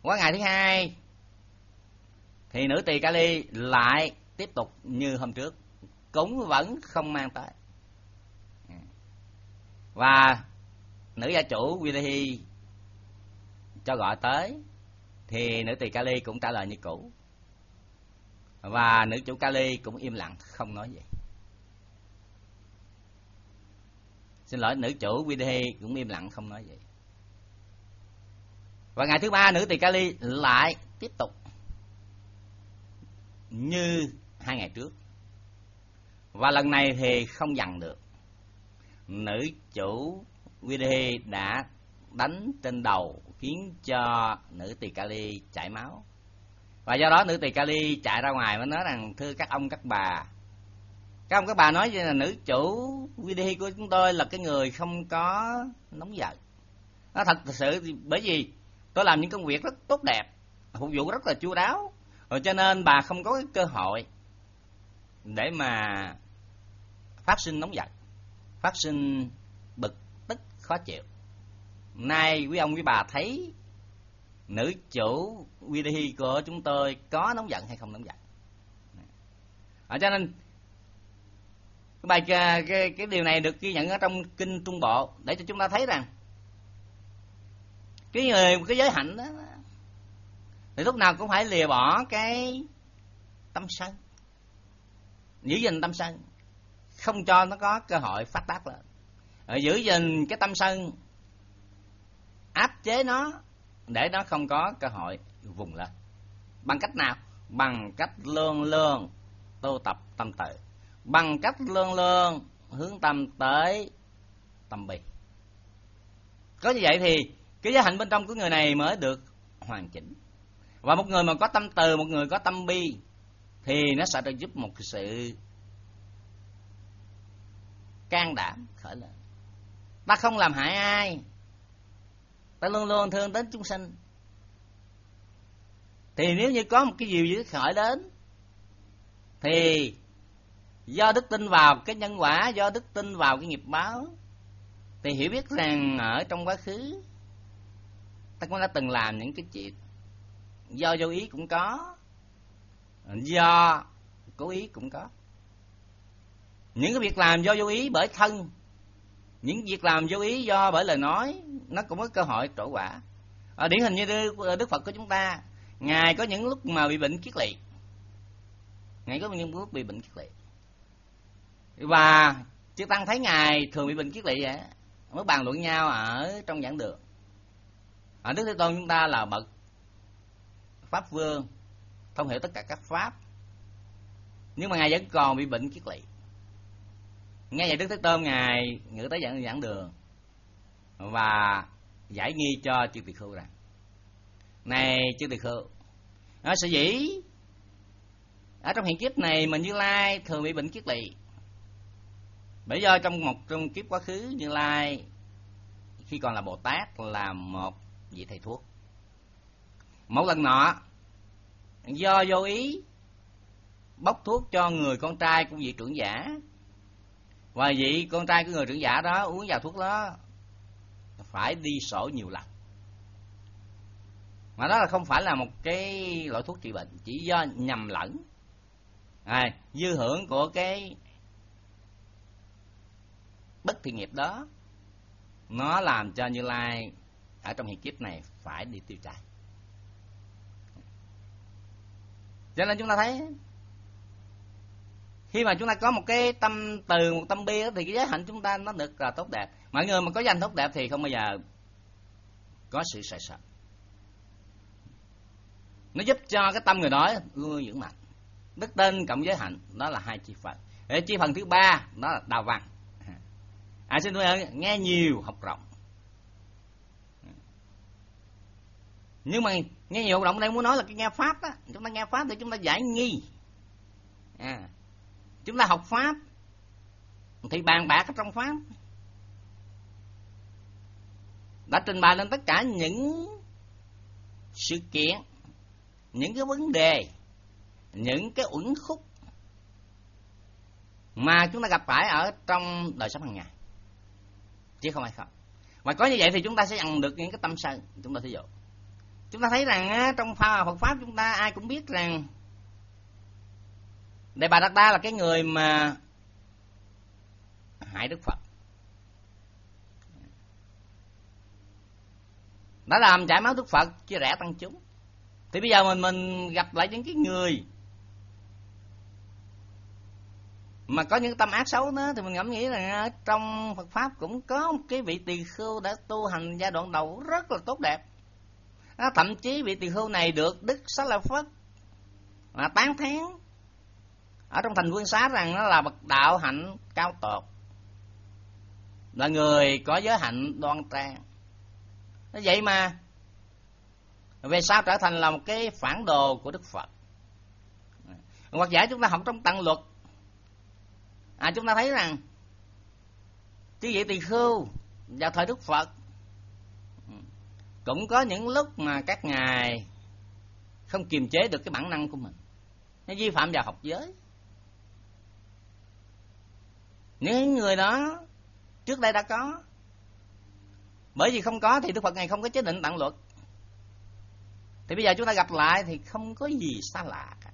Speaker 1: Qua ngày thứ hai, thì nữ tỳ kali lại tiếp tục như hôm trước cúng vẫn không mang tới. À. Và nữ gia chủ Vidahi cho gọi tới, thì nữ tỳ Kali cũng trả lời như cũ và nữ chủ Kali cũng im lặng, không nói gì. Xin lỗi, nữ chủ Vidhi cũng im lặng, không nói gì. Và ngày thứ ba, nữ tỳ Kali lại tiếp tục như hai ngày trước. Và lần này thì không dằn được. Nữ chủ Vidhi đã đánh trên đầu, khiến cho nữ tỳ Kali chảy máu và do đó nữ tỳ Kali chạy ra ngoài mới nói rằng, thưa các ông, các bà. Các ông, các bà nói là, nữ chủ Vidahi của chúng tôi là cái người không có nóng giận. Nó thật sự bởi vì tôi làm những công việc rất tốt đẹp, phục vụ rất là chu đáo. Rồi cho nên bà không có cái cơ hội để mà phát sinh nóng giận, phát sinh bực tức, khó chịu. Nay quý ông quý bà thấy nữ chủ Vidahi của chúng tôi có nóng giận hay không nóng giận? À, cho nên cái bài à, cái, cái điều này được ghi nhận ở trong kinh trung bộ để cho chúng ta thấy rằng cái người cái giới hạnh đó thì lúc nào cũng phải lìa bỏ cái tâm sân giữ gìn tâm sân không cho nó có cơ hội phát tác lên. Giữ gìn cái tâm sân áp chế nó để nó không có cơ hội vùng lên. Bằng cách nào? Bằng cách lương lương tu tập tâm tự. Bằng cách lương lương hướng tâm tới tâm bi. Có như vậy thì cái giới hạnh bên trong của người này mới được hoàn chỉnh. Và một người mà có tâm từ, một người có tâm bi, thì nó sẽ được giúp một sự can đảm khởi lên. Ta không làm hại ai ta luôn luôn thương đến chúng sinh thì nếu như có một cái điều gì khởi đến, thì do đức tin vào cái nhân quả, do đức tin vào cái nghiệp báo, thì hiểu biết rằng ở trong quá khứ, ta cũng đã từng làm những cái chuyện. Do vô ý cũng có, do cố ý cũng có. Những cái việc làm do vô ý bởi thân, những việc làm vô ý do bởi lời nói nó cũng có cơ hội trổ quả. À, điển hình như đức phật của chúng ta ngài có những lúc mà bị bệnh kiết lỵ ngài có những lúc bị bệnh kiết lỵ và chư tăng thấy ngài thường bị bệnh kiết lỵ vậy mới bàn luận nhau ở trong giảng đường. Ở đức thế tôn chúng ta là bậc pháp vương thông hiểu tất cả các pháp. Nhưng mà ngài vẫn còn bị bệnh kiết lỵ nghe vậy đức thế tôn ngài ngự tới giảng giảng đường và giải nghi cho chư tỳ khưu rằng, này chư tỳ khưu, nó sở dĩ ở trong hiện kiếp này mà như lai thường bị bệnh kiết lỵ. Bởi do trong một trong kiếp quá khứ, như lai khi còn là bồ tát là một vị thầy thuốc. Một lần nọ, do vô ý bốc thuốc cho người con trai của vị trưởng giả. Và vị con trai của người trưởng giả đó uống vào thuốc đó phải đi sổ nhiều lần. Mà đó là không phải là một cái loại thuốc trị bệnh chỉ do nhầm lẫn. À, dư hưởng của cái bất thiện nghiệp đó nó làm cho như lai ở trong hiện kiếp này phải đi tiêu trai cho nên chúng ta thấy khi mà chúng ta có một cái tâm từ, một tâm bi thì cái giới hạnh chúng ta nó được là tốt đẹp. Mọi người mà có danh tốt đẹp thì không bao giờ có sự sợ sợ nó giúp cho cái tâm người đó luôn vững mạnh. Đức tin cộng giới hạnh, đó là hai chi phần. Để chi phần thứ ba, đó là đào văn. À xin tôi nghe nhiều, học rộng. Nhưng mà nghe nhiều, học rộng đây muốn nói là cái nghe pháp á. Chúng ta nghe pháp thì chúng ta giải nghi. À, chúng ta học pháp. Thì bàn bạc ở trong pháp. Đã trình bày lên tất cả những sự kiện, những cái vấn đề, những cái uẩn khúc mà chúng ta gặp phải ở trong đời sống hàng ngày. Chứ không ai không. Và có như vậy thì chúng ta sẽ nhận được những cái tâm sân, chúng ta thí dụ. Chúng ta thấy rằng trong pha Phật pháp chúng ta ai cũng biết rằng Đề Bà Đạt Đa là cái người mà hại Đức Phật. Đã làm chảy máu Đức Phật chia rẽ tăng chúng. Thì bây giờ mình mình gặp lại những cái người mà có những tâm ác xấu đó thì mình ngẫm nghĩ là trong Phật pháp cũng có một cái vị tỳ khưu đã tu hành giai đoạn đầu rất là tốt đẹp. Đó, thậm chí vị tỳ khưu này được đức xá lợi phất là tán thán ở trong thành vương xá rằng nó là bậc đạo hạnh cao tột. Là người có giới hạnh đoan trang. Vậy mà. Về sau trở thành là một cái phản đồ của đức phật. Hoặc giả chúng ta học trong tăng luật. À chúng ta thấy rằng chứ vậy tỳ khưu vào thời đức phật, cũng có những lúc mà các ngài không kiềm chế được cái bản năng của mình. Nó vi phạm vào học giới những người đó trước đây đã có, bởi vì không có thì đức phật này không có chế định tặng luật. Thì bây giờ chúng ta gặp lại thì không có gì xa lạ cả.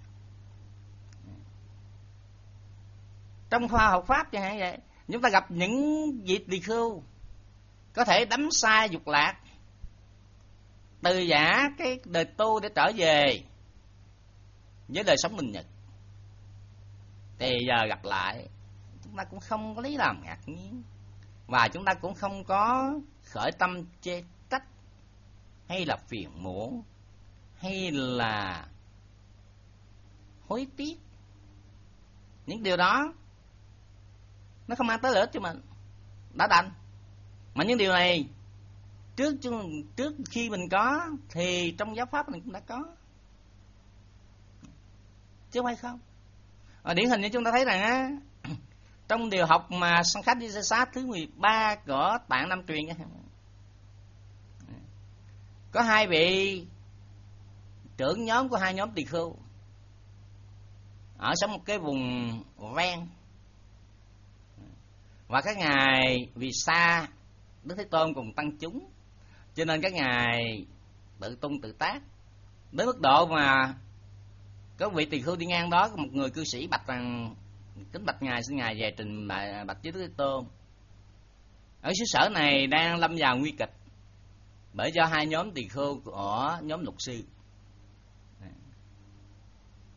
Speaker 1: Trong khoa học pháp chẳng hạn vậy, chúng ta gặp những vị tỳ khưu có thể đắm sai dục lạc, từ giả cái đời tu để trở về với đời sống bình nhật. Thì giờ gặp lại chúng ta cũng không có lý làm ngạc nhiên. Và chúng ta cũng không có khởi tâm chê trách, hay là phiền muộn, hay là hối tiếc. Những điều đó, nó không mang tới lợi ích cho mình. Đã đành. Mà những điều này, trước trước khi mình có, thì trong giáo pháp mình cũng đã có. Chứ không phải không. Điển hình như chúng ta thấy rằng á trong điều học mà sanh khách đi sát thứ 13 của tạng năm truyền có hai vị trưởng nhóm của hai nhóm tỳ khưu ở sống một cái vùng ven. Và các ngài vì xa đức thế tôn cùng tăng chúng, cho nên các ngài tự tung tự tác. Đến mức độ mà có vị tỳ khưu đi ngang đó một người cư sĩ bạch rằng kính bạch ngài xin ngài về trình à, bạch, bạch với đức thế tôn. Ở xứ sở này đang lâm vào nguy kịch bởi do hai nhóm tỳ khưu của nhóm luật sư.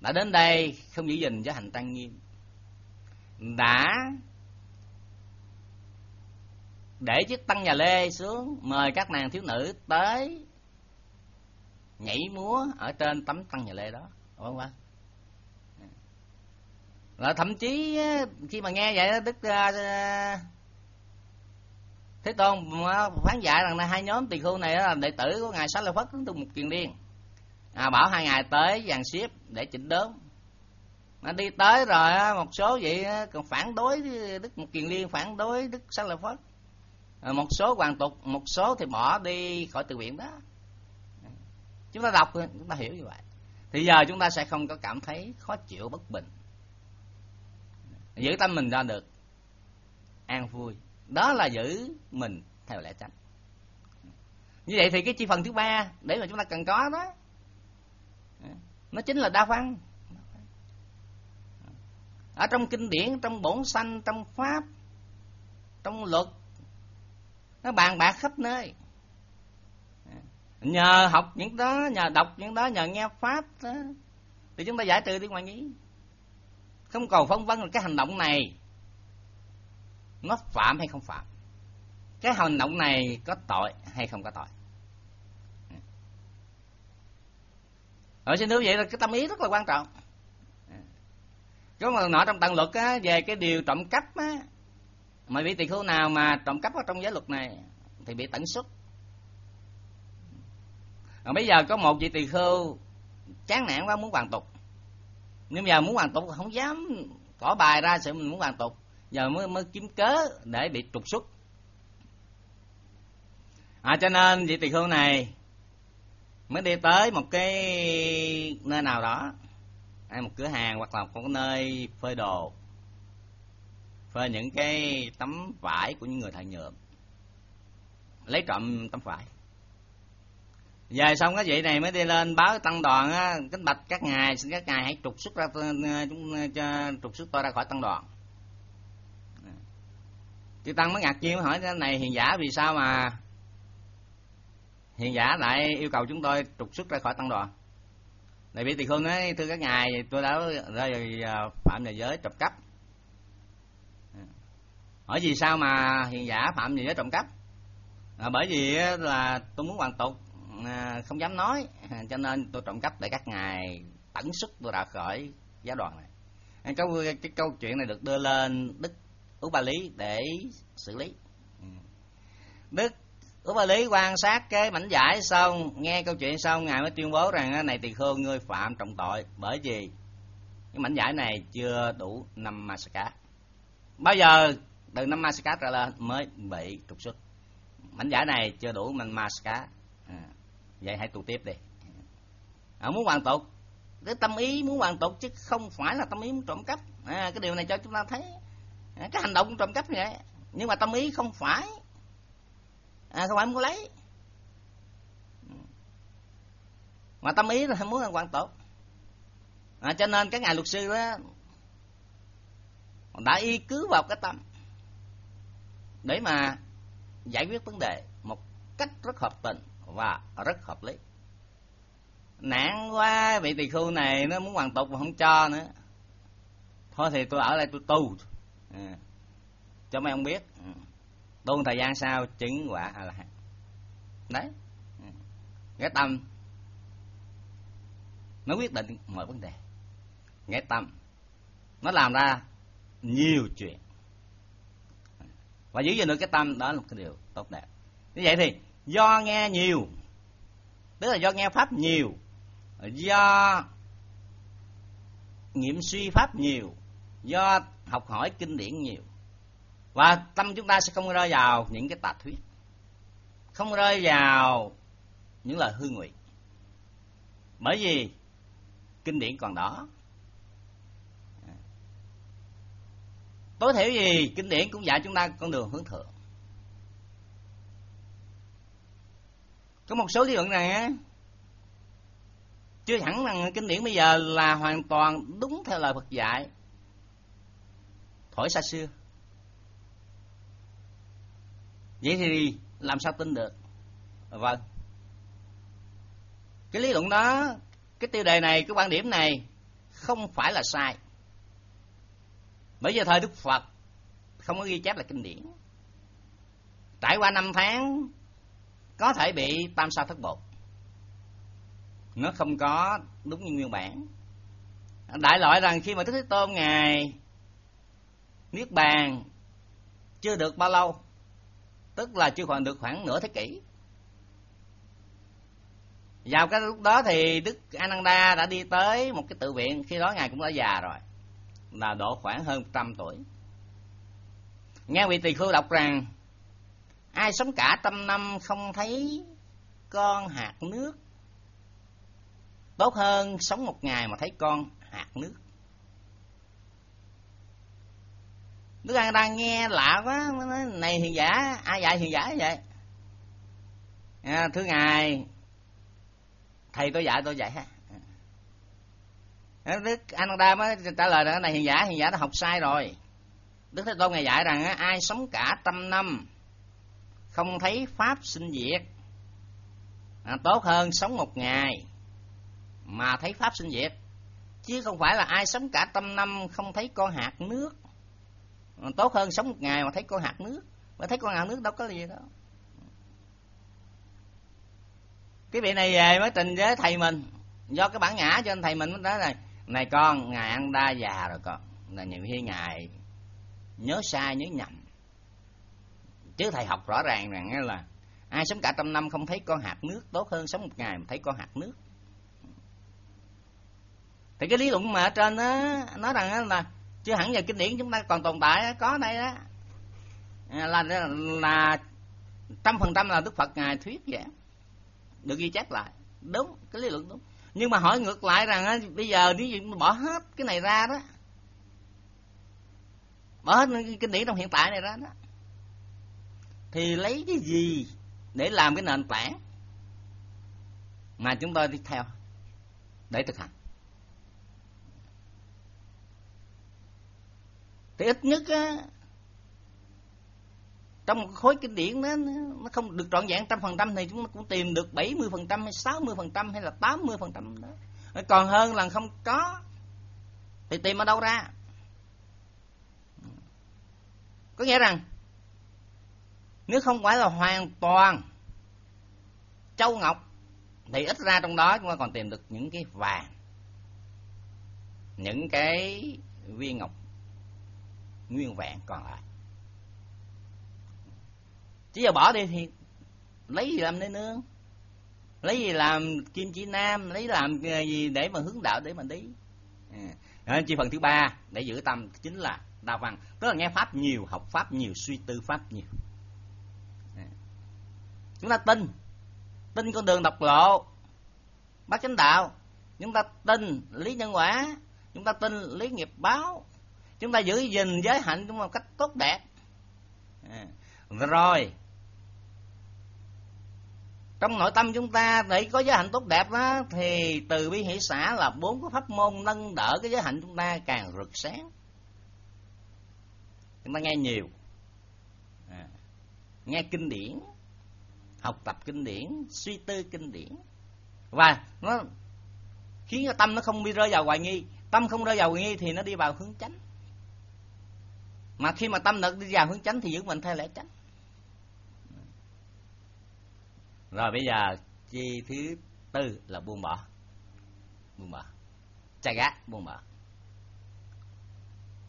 Speaker 1: Đã đến đây không giữ gìn cho hành tăng nghiêm. Đã để chiếc tăng nhà lê xuống mời các nàng thiếu nữ tới nhảy múa ở trên tấm tăng nhà lê đó. Đúng không ạ? Là thậm chí khi mà nghe vậy đức à, à, thế tôn à, phán dạy rằng là hai nhóm tỳ khưu này là đệ tử của ngài sát lợi phất tu một kiền liên à, bảo hai ngày tới dàn xếp để chỉnh đốn. Nó đi tới rồi một số vậy còn phản đối đức một kiền liên phản đối đức sát lợi phất. À, một số hoàn tục một số thì bỏ đi khỏi từ viện đó. Chúng ta đọc chúng ta hiểu như vậy. Thì giờ chúng ta sẽ không có cảm thấy khó chịu bất bình giữ tâm mình ra được. An vui. Đó là giữ mình theo lẽ chánh. Như vậy thì cái chi phần thứ ba để mà chúng ta cần có đó nó chính là đa văn. Ở trong kinh điển trong bổn sanh trong pháp trong luật nó bàn bạc khắp nơi. Nhờ học những đó nhờ đọc những đó nhờ nghe pháp đó, thì chúng ta giải trừ đi ngoài nghĩ không còn phân vân là cái hành động này nó phạm hay không phạm? Cái hành động này có tội hay không có tội? Ở xin thưa vậy là cái tâm ý rất là quan trọng. Có mà nói trong tầng luật á, về cái điều trộm cắp á, mà bị tỳ khưu nào mà trộm cắp ở trong giới luật này thì bị tẩn xuất. Còn bây giờ có một vị tỳ khưu chán nản quá muốn hoàn tục nhưng giờ muốn hoàn tục, không dám tỏ bài ra sự mình muốn hoàn tục. Giờ mới mới kiếm cớ để bị trục xuất. À cho nên vị tỳ khưu này mới đi tới một cái nơi nào đó. Hay một cửa hàng hoặc là một cái nơi phơi đồ. Phơi những cái tấm vải của những người thợ nhuộm. Lấy trộm tấm vải về xong cái vị này mới đi lên báo tăng đoàn á kính bạch các ngài xin các ngài hãy trục xuất ra ờ, chúng ờ, cho trục xuất tôi ra khỏi tăng đoàn. Chư tăng mới ngạc nhiên hỏi cái này hiền giả vì sao mà hiền giả lại yêu cầu chúng tôi trục xuất ra khỏi tăng đoàn? Đại vị tỳ khương nói thưa các ngài tôi đã rơi ờ, phạm nhà giới trộm cắp. Hỏi vì sao mà hiền giả phạm nhà giới trộm cắp? À, bởi vì là tôi muốn hoàn tục à, không dám nói. À, cho nên tôi trộm cắp để các ngài tẩn xuất tôi ra khỏi giáo đoàn này. À, câu cái câu chuyện này được đưa lên đức ú ba lý để xử lý. Ừ. Đức ú ba lý quan sát cái mảnh giải xong nghe câu chuyện xong ngài mới tuyên bố rằng này tỳ khưu ngươi phạm trọng tội bởi vì cái mảnh giải này chưa đủ năm masaka bao giờ từ năm masaka trở lên mới bị trục xuất. Mảnh giải này chưa đủ năm masaka à, vậy hãy tu tiếp đi. À, muốn hoàn tục cái tâm ý muốn hoàn tục chứ không phải là tâm ý muốn trộm cắp. À, cái điều này cho chúng ta thấy. À, cái hành động trộm cắp như vậy. Nhưng mà tâm ý không phải. À, không phải muốn lấy. Mà tâm ý là muốn hoàn tục. À, cho nên các ngài luật sư đó đã y cứ vào cái tâm để mà giải quyết vấn đề một cách rất hợp tình và rất hợp lý. Nản quá vị tỳ khu này nó muốn hoàn tục mà không cho nữa. Thôi thì tôi ở đây tôi tu à, cho mấy ông biết. Ừ. Tu thời gian sau chứng quả a la hán. Đấy. Ừ. cái tâm. Nó quyết định mọi vấn đề. Cái tâm. Nó làm ra nhiều chuyện. Và giữ gìn được cái tâm đó là một cái điều tốt đẹp. Như vậy thì do nghe nhiều. Tức là do nghe pháp nhiều. Do nghiệm suy pháp nhiều. Do học hỏi kinh điển nhiều. Và tâm chúng ta sẽ không rơi vào những cái tà thuyết. Không rơi vào những lời hư ngụy. Bởi vì kinh điển còn đó. Tối thiểu gì kinh điển cũng dạy chúng ta con đường hướng thượng. Có một số lý luận này á. Chưa hẳn rằng kinh điển bây giờ là hoàn toàn đúng theo lời Phật dạy. Thổi xa xưa. Vậy thì làm sao tin được? Vâng. Cái lý luận đó, cái tiêu đề này, cái quan điểm này không phải là sai. Bởi vì thời đức phật không có ghi chép là kinh điển. Trải qua năm tháng có thể bị tam sa thất bột. Nó không có đúng như nguyên bản. Đại loại rằng khi mà đức thế tôn ngài niết bàn chưa được bao lâu, tức là chưa khoảng được khoảng nửa thế kỷ. Vào cái lúc đó thì đức ananda đã đi tới một cái tự viện, khi đó ngài cũng đã già rồi, là độ khoảng hơn trăm tuổi. Nghe vị tỳ khưu đọc rằng ai sống cả trăm năm không thấy con hạt nước. Tốt hơn sống một ngày mà thấy con hạt nước. Đức An đang nghe lạ quá nói, Này hiền giả Ai dạy hiền giả vậy? À, Thưa Ngài Thầy tôi dạy tôi dạy ha. Đức Ananda mới trả lời rằng này hiền giả hiền giả đã học sai rồi. Đức Thế Tôn ngài dạy rằng ai sống cả trăm năm không thấy pháp sinh diệt. À, tốt hơn sống một ngày mà thấy pháp sinh diệt. Chứ không phải là ai sống cả trăm năm không thấy con hạt nước. À, tốt hơn sống một ngày mà thấy con hạt nước. Mà thấy con hạt nước đâu có gì đâu. Cái vị này về mới trình với thầy mình. Do cái bản ngã cho nên thầy mình mới nói này này con ngài ăn đa già rồi con. Là nhiều khi ngài nhớ sai nhớ nhầm chứ thầy học rõ ràng rằng là ai sống cả trăm năm không thấy con hạt nước, tốt hơn sống một ngày mà thấy con hạt nước. Thì cái lý luận mà ở trên đó nói rằng là chứ hẳn giờ kinh điển chúng ta còn tồn tại có đây đó à, là là trăm phần trăm là đức phật ngài thuyết vậy được ghi chép lại. Đúng, cái lý luận đúng. Nhưng mà hỏi ngược lại rằng bây giờ nếu như bỏ hết cái này ra đó, bỏ hết kinh điển trong hiện tại này ra đó thì lấy cái gì để làm cái nền tảng mà chúng tôi đi theo để thực hành? Thì ít nhất á, trong một khối kinh điển đó, nó không được trọn vẹn trăm phần trăm thì chúng ta cũng tìm được bảy mươi phần trăm hay sáu mươi phần trăm hay là tám mươi phần trăm đó. Còn hơn là không có, thì tìm ở đâu ra? Có nghĩa rằng nếu không phải là hoàn toàn châu ngọc thì ít ra trong đó chúng ta còn tìm được những cái vàng những cái viên ngọc nguyên vẹn còn lại. Chỉ giờ bỏ đi thì lấy gì làm nơi nương? Lấy gì làm kim chỉ nam? Lấy làm gì để mà hướng đạo để mà đi? À, chi phần thứ ba để giữ tâm chính là đa văn. Tức là nghe pháp nhiều học pháp nhiều suy tư pháp nhiều chúng ta tin. Tin con đường độc lộ. Bát chánh đạo chúng ta tin lý nhân quả. Chúng ta tin lý nghiệp báo. Chúng ta giữ gìn giới hạnh chúng ta một cách tốt đẹp. À. rồi. Trong nội tâm chúng ta để có giới hạnh tốt đẹp đó thì từ bi hỷ xã là bốn cái pháp môn nâng đỡ cái giới hạnh chúng ta càng rực sáng. Chúng ta nghe nhiều. À, nghe kinh điển học tập kinh điển suy tư kinh điển. Và nó khiến cho tâm nó không bị rơi vào hoài nghi. Tâm không rơi vào hoài nghi thì nó đi vào hướng chánh. Mà khi mà tâm nó đi vào hướng chánh thì giữ mình theo lẽ chánh. Rồi bây giờ chi thứ tư là buông bỏ. Buông bỏ. Chà gác buông bỏ.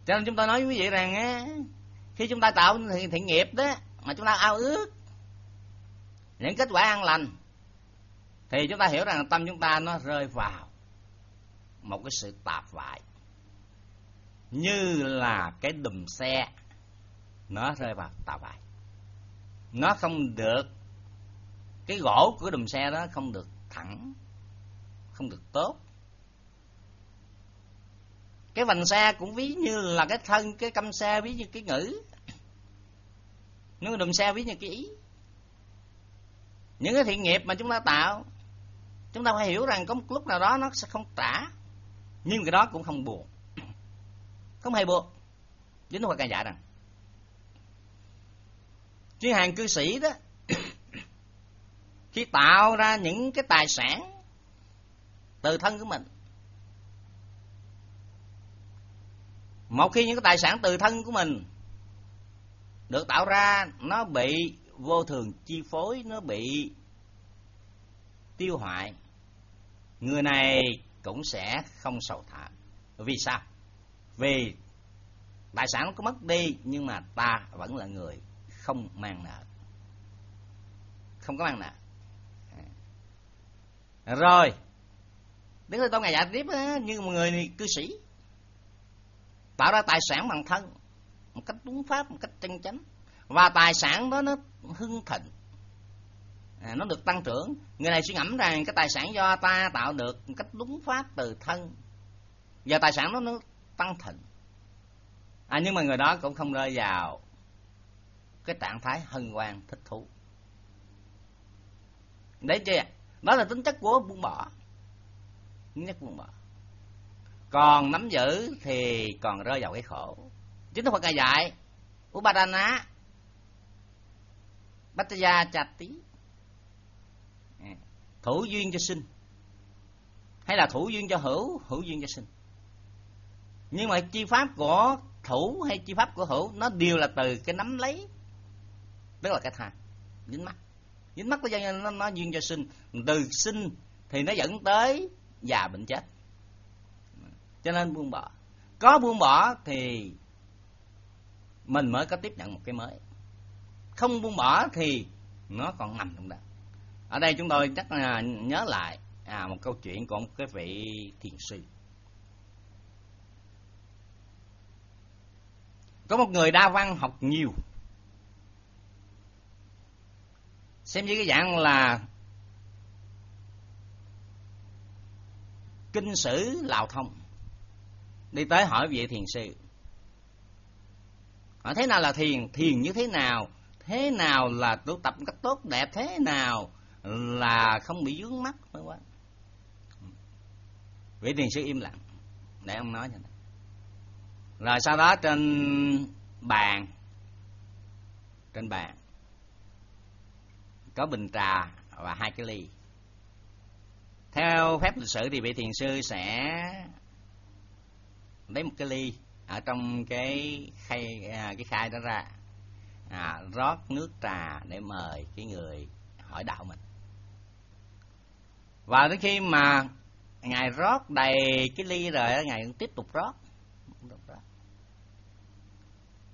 Speaker 1: Cho nên chúng ta nói với quý vị rằng á khi chúng ta tạo thiện, thiện nghiệp đó mà chúng ta ao ước những kết quả an lành, thì chúng ta hiểu rằng tâm chúng ta nó rơi vào một cái sự tạp vại. Như là cái đùm xe, nó rơi vào tạp vại. Nó không được, cái gỗ của đùm xe đó không được thẳng, không được tốt. Cái vành xe cũng ví như là cái thân, cái căm xe, ví như cái ngữ. Nếu đùm xe ví như cái ý những cái thiện nghiệp mà chúng ta tạo, chúng ta phải hiểu rằng có một lúc nào đó nó sẽ không trả, nhưng cái đó cũng không buồn. Không hề buồn chính nó phải càng dạy rằng. Chuyên hàng cư sĩ đó, khi tạo ra những cái tài sản từ thân của mình, một khi những cái tài sản từ thân của mình được tạo ra, nó bị vô thường chi phối nó bị tiêu hoại, người này cũng sẽ không sầu thảm vì sao? Vì tài sản nó có mất đi, nhưng mà ta vẫn là người không mang nợ. Không có mang nợ. Rồi, đến tôi ngày dạy tiếp như một người cư sĩ, tạo ra tài sản bằng thân, một cách đúng pháp, một cách chân chánh và tài sản đó nó hưng thịnh. À, nó được tăng trưởng. Người này suy ngẫm rằng cái tài sản do ta tạo được cách đúng pháp từ thân. Và tài sản đó nó tăng thịnh. À, nhưng mà người đó cũng không rơi vào cái trạng thái hân hoan thích thú. Đấy chưa đó là tính chất của buông bỏ. Tính chất buông bỏ. Còn nắm giữ thì còn rơi vào cái khổ. Chính Đức Phật ngài dạy Upadana Bhattaya tí à, thủ duyên cho sinh. Hay là thủ duyên cho hữu hữu duyên cho sinh. Nhưng mà chi pháp của thủ hay chi pháp của hữu nó đều là từ cái nắm lấy tức là cái tham dính mắt. Dính mắt cho nó, nó duyên cho sinh. Từ sinh thì nó dẫn tới già bệnh chết. Cho nên buông bỏ. Có buông bỏ thì mình mới có tiếp nhận một cái mới không buông bỏ thì nó còn nằm trong đó ở đây chúng tôi chắc là nhớ lại à, một câu chuyện của một cái vị thiền sư. Có một người đa văn học nhiều. Xem như cái dạng là kinh sử lào thông. Đi tới hỏi vị thiền sư. Hỏi thế nào là thiền? Thiền như thế nào? Thế nào là tu tập cách tốt đẹp, thế nào là không bị dướng mắt phải quá vị thiền sư im lặng, để ông nói cho rồi sau đó trên bàn trên bàn, có bình trà và hai cái ly. Theo phép lịch sử thì vị thiền sư sẽ lấy một cái ly ở trong cái khay à, cái khai đó ra à, rót nước trà để mời cái người hỏi đạo mình. Và đến khi mà ngài rót đầy cái ly rồi ngài cũng tiếp tục rót.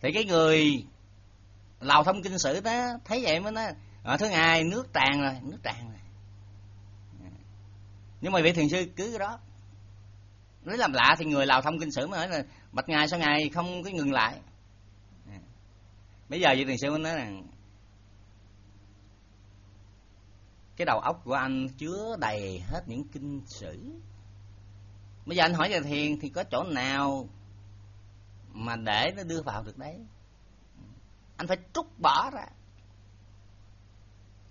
Speaker 1: Thì cái người lào thông kinh sử đó thấy vậy mới nói ờ, à, thứ ngài nước tràn rồi nước tràn rồi. À. Nhưng mà vị thiền sư cứ đó. Nếu làm lạ thì người lào thông kinh sử mới hỏi là bạch ngài sao ngài không có ngừng lại? Bây giờ vị thiền sư mới nói rằng, cái đầu óc của anh chứa đầy hết những kinh sử. Bây giờ anh hỏi về thiền thì có chỗ nào mà để nó đưa vào được đấy? Anh phải trút bỏ ra.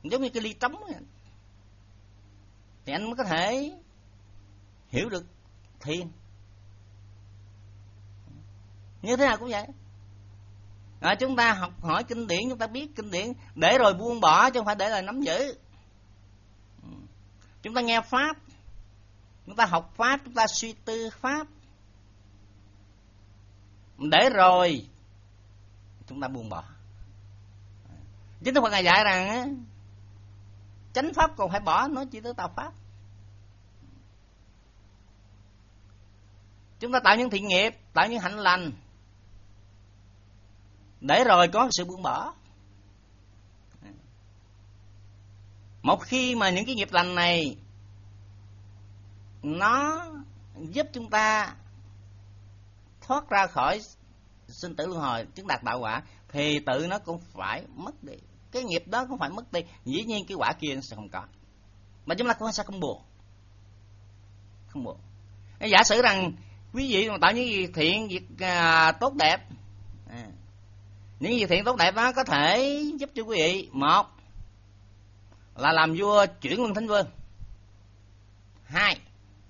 Speaker 1: Giống như cái ly trống ấy. thì anh mới có thể hiểu được thiền. Như thế nào cũng vậy à, chúng ta học hỏi kinh điển chúng ta biết kinh điển. Để rồi buông bỏ chứ không phải để là nắm giữ. Ừ. Chúng ta nghe pháp. Chúng ta học pháp chúng ta suy tư pháp. Để rồi chúng ta buông bỏ. Chính Đức Phật ngài dạy rằng chánh pháp còn phải bỏ nói chỉ tới tạo pháp. Chúng ta tạo những thiện nghiệp tạo những hạnh lành để rồi có sự buông bỏ. Một khi mà những cái nghiệp lành này nó giúp chúng ta thoát ra khỏi sinh tử luân hồi chứng đạt đạo quả thì tự nó cũng phải mất đi. Cái nghiệp đó cũng phải mất đi. Dĩ nhiên cái quả kia nó sẽ không có mà chúng ta cũng sẽ không buồn. Không buồn. Giả sử rằng quý vị mà tạo những việc thiện việc à, tốt đẹp. À, những gì thiện tốt đẹp đó có thể giúp cho quý vị. Một là làm vua chuyển luân thánh vương. Hai,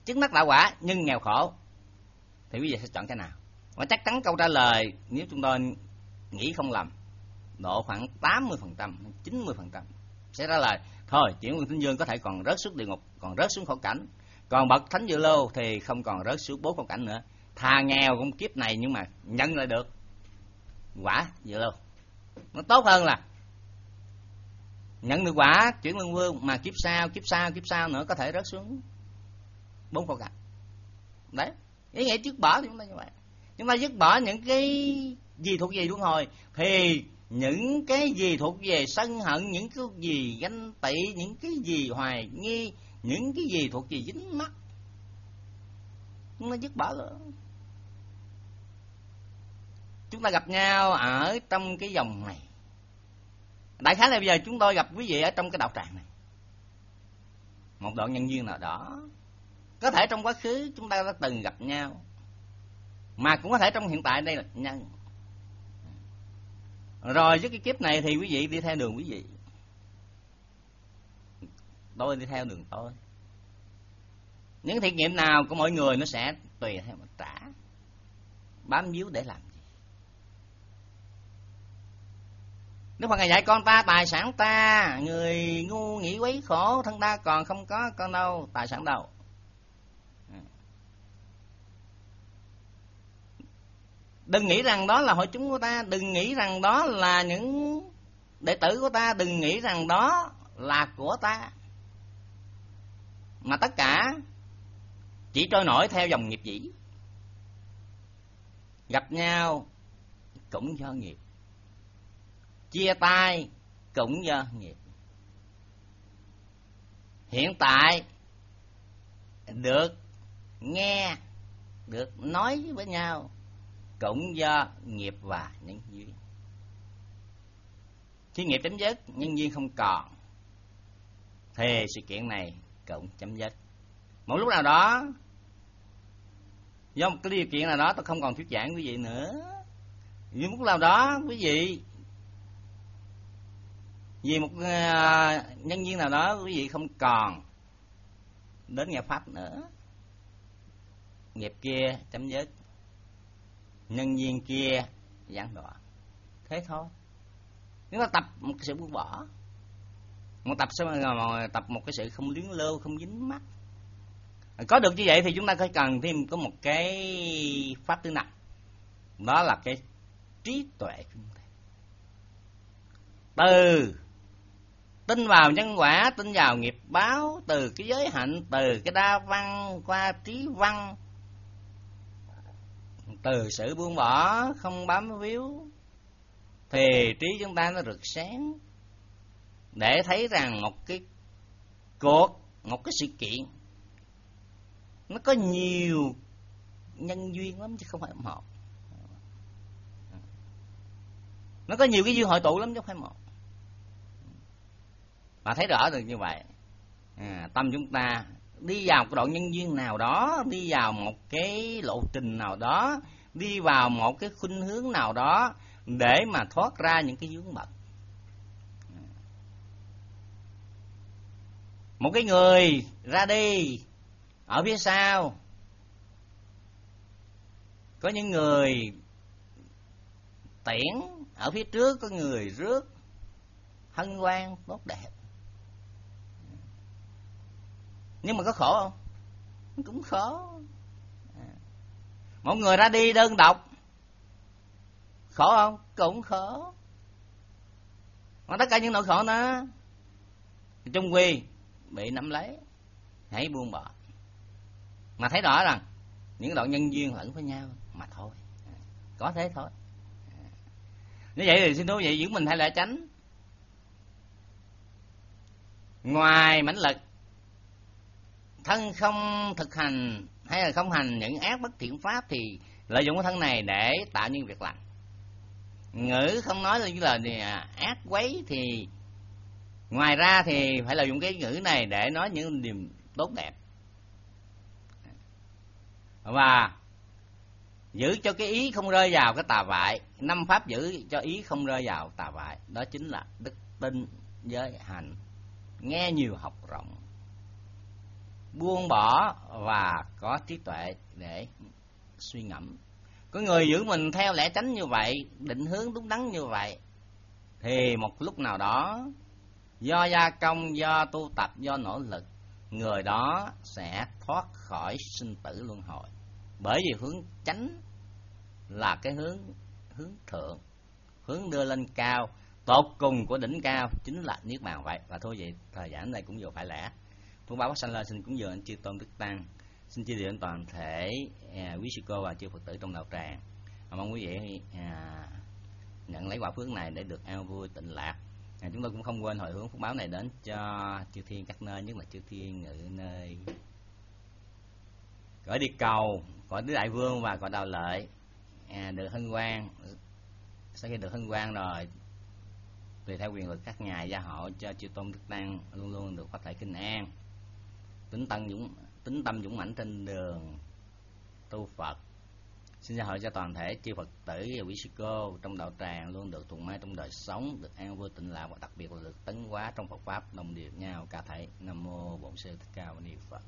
Speaker 1: chứng đắc đạo quả nhưng nghèo khổ. Thì quý vị sẽ chọn cái nào? Và chắc chắn câu trả lời, nếu chúng tôi nghĩ không lầm, độ khoảng 80 phần trăm 90 phần trăm sẽ trả lời, thôi, chuyển luân thánh vương có thể còn rớt xuống địa ngục, còn rớt xuống khổ cảnh. Còn bậc thánh dự lô thì không còn rớt xuống bốn khổ cảnh nữa. Thà nghèo cũng kiếp này nhưng mà nhân lại được quả dự luôn. Nó tốt hơn là nhận được quả, chuyển luân vương, mà kiếp sau kiếp sau kiếp sau nữa có thể rớt xuống bốn khổ gạch. Đấy, ý nghĩa trước bỏ thì chúng ta như vậy. Chúng ta dứt bỏ những cái gì thuộc về luân hồi, thì những cái gì thuộc về sân hận, những cái gì ganh tị, những cái gì hoài nghi, những cái gì thuộc về dính mắt, chúng ta dứt bỏ luôn chúng ta gặp nhau ở trong cái dòng này. Đại khái là bây giờ chúng tôi gặp quý vị ở trong cái đạo tràng này. Một đoạn nhân duyên nào đó. Có thể trong quá khứ chúng ta đã từng gặp nhau, mà cũng có thể trong hiện tại đây là nhân. Rồi với cái kiếp này thì quý vị đi theo đường quý vị. Tôi đi theo đường tôi. Những thiện nghiệm nào của mỗi người nó sẽ tùy theo mà trả. Bám víu để làm. Đức Phật Ngài dạy con ta, tài sản ta, Người ngu nghĩ quấy khổ, Thân ta còn không có con đâu, Tài sản đâu. Đừng nghĩ rằng đó là hội chúng của ta, đừng nghĩ rằng đó là những đệ tử của ta, đừng nghĩ rằng đó là của ta. Mà tất cả chỉ trôi nổi theo dòng nghiệp dĩ. Gặp nhau cũng do nghiệp chia tay cũng do nghiệp. Hiện tại được nghe, được nói với nhau cũng do nghiệp và nhân duyên khi nghiệp chấm dứt, nhân duyên không còn, thì sự kiện này cũng chấm dứt. Một lúc nào đó, do một cái điều kiện nào đó tôi không còn thuyết giảng quý vị nữa. Nhưng lúc nào đó quý vị vì một uh, nhân viên nào đó quý vị không còn đến nghe pháp nữa. Nghiệp kia chấm dứt. Nhân viên kia giảng đoạn. Thế thôi. Chúng ta tập một cái sự buông bỏ một tập tập một cái sự không luyến lơ không dính mắt. Có được như vậy thì chúng ta phải cần thêm có một cái pháp thứ nặng đó là cái trí tuệ từ tin vào nhân quả, tin vào nghiệp báo, từ cái giới hạnh, từ cái đa văn qua trí văn. Từ sự buông bỏ, không bám víu, thì trí chúng ta nó rực sáng. Để thấy rằng một cái cuộc một cái sự kiện, nó có nhiều nhân duyên lắm chứ không phải một. Nó có nhiều cái duyên hội tụ lắm chứ không phải một mà thấy rõ được như vậy. À, tâm chúng ta đi vào cái đoạn nhân duyên nào đó đi vào một cái lộ trình nào đó đi vào một cái khuynh hướng nào đó để mà thoát ra những cái vướng bận. Một cái người ra đi ở phía sau có những người tiễn ở phía trước có người rước hân hoan tốt đẹp nhưng mà có khổ không? Cũng khổ. À. một người ra đi đơn độc, khổ không? Cũng khổ. Mà tất cả những nỗi khổ đó, trung quy bị nắm lấy, hãy buông bỏ. Mà thấy rõ rằng, những đoạn nhân duyên lẫn với nhau mà thôi. À, có thế thôi. À. Như vậy thì xin thú vị, giữ mình hay là tránh? Ngoài mãnh lực thân không thực hành hay là không hành những ác bất thiện pháp thì lợi dụng cái thân này để tạo những việc lành ngữ không nói những lời thì à, ác quấy thì ngoài ra thì phải lợi dụng cái ngữ này để nói những điều tốt đẹp. Và giữ cho cái ý không rơi vào cái tà vại năm pháp giữ cho ý không rơi vào tà vại đó chính là đức tin giới hành nghe nhiều học rộng buông bỏ và có trí tuệ để suy ngẫm. Có người giữ mình theo lẽ tránh như vậy, định hướng đúng đắn như vậy, thì một lúc nào đó, do gia công, do tu tập, do nỗ lực, người đó sẽ thoát khỏi sinh tử luân hồi. Bởi vì hướng tránh là cái hướng hướng thượng, hướng đưa lên cao, tột cùng của đỉnh cao chính là niết bàn vậy. Và thôi vậy thời gian này cũng vừa phải lẽ. Phương báo sanh lên xin cúng dường anh chư tôn đức tăng. Xin chia đến toàn thể à, quý sư cô và chư phật tử trong đạo tràng. Và mong quý vị à, nhận lấy quả phước này để được an vui tịnh lạc. À, chúng tôi cũng không quên hồi hướng phúc báo này đến cho chư thiên các nơi nhất là chư thiên ở nơi cõi đi cầu cõi tứ đại vương và cõi đạo lợi. À, được hân quang sau khi được hân quang rồi tùy theo quyền lực các ngài gia hộ cho chư tôn đức tăng luôn luôn được phát thể kinh an tính tâm dũng, tính tâm dũng mãnh trên đường tu phật. Xin chào hội cho toàn thể chư phật tử và quý sư cô trong đạo tràng luôn được thuận may trong đời sống, được an vui tịnh lạc và đặc biệt là được tấn hóa trong phật pháp, đồng điệp nhau cả thể. Nam mô bổn sư thích ca mâu ni phật.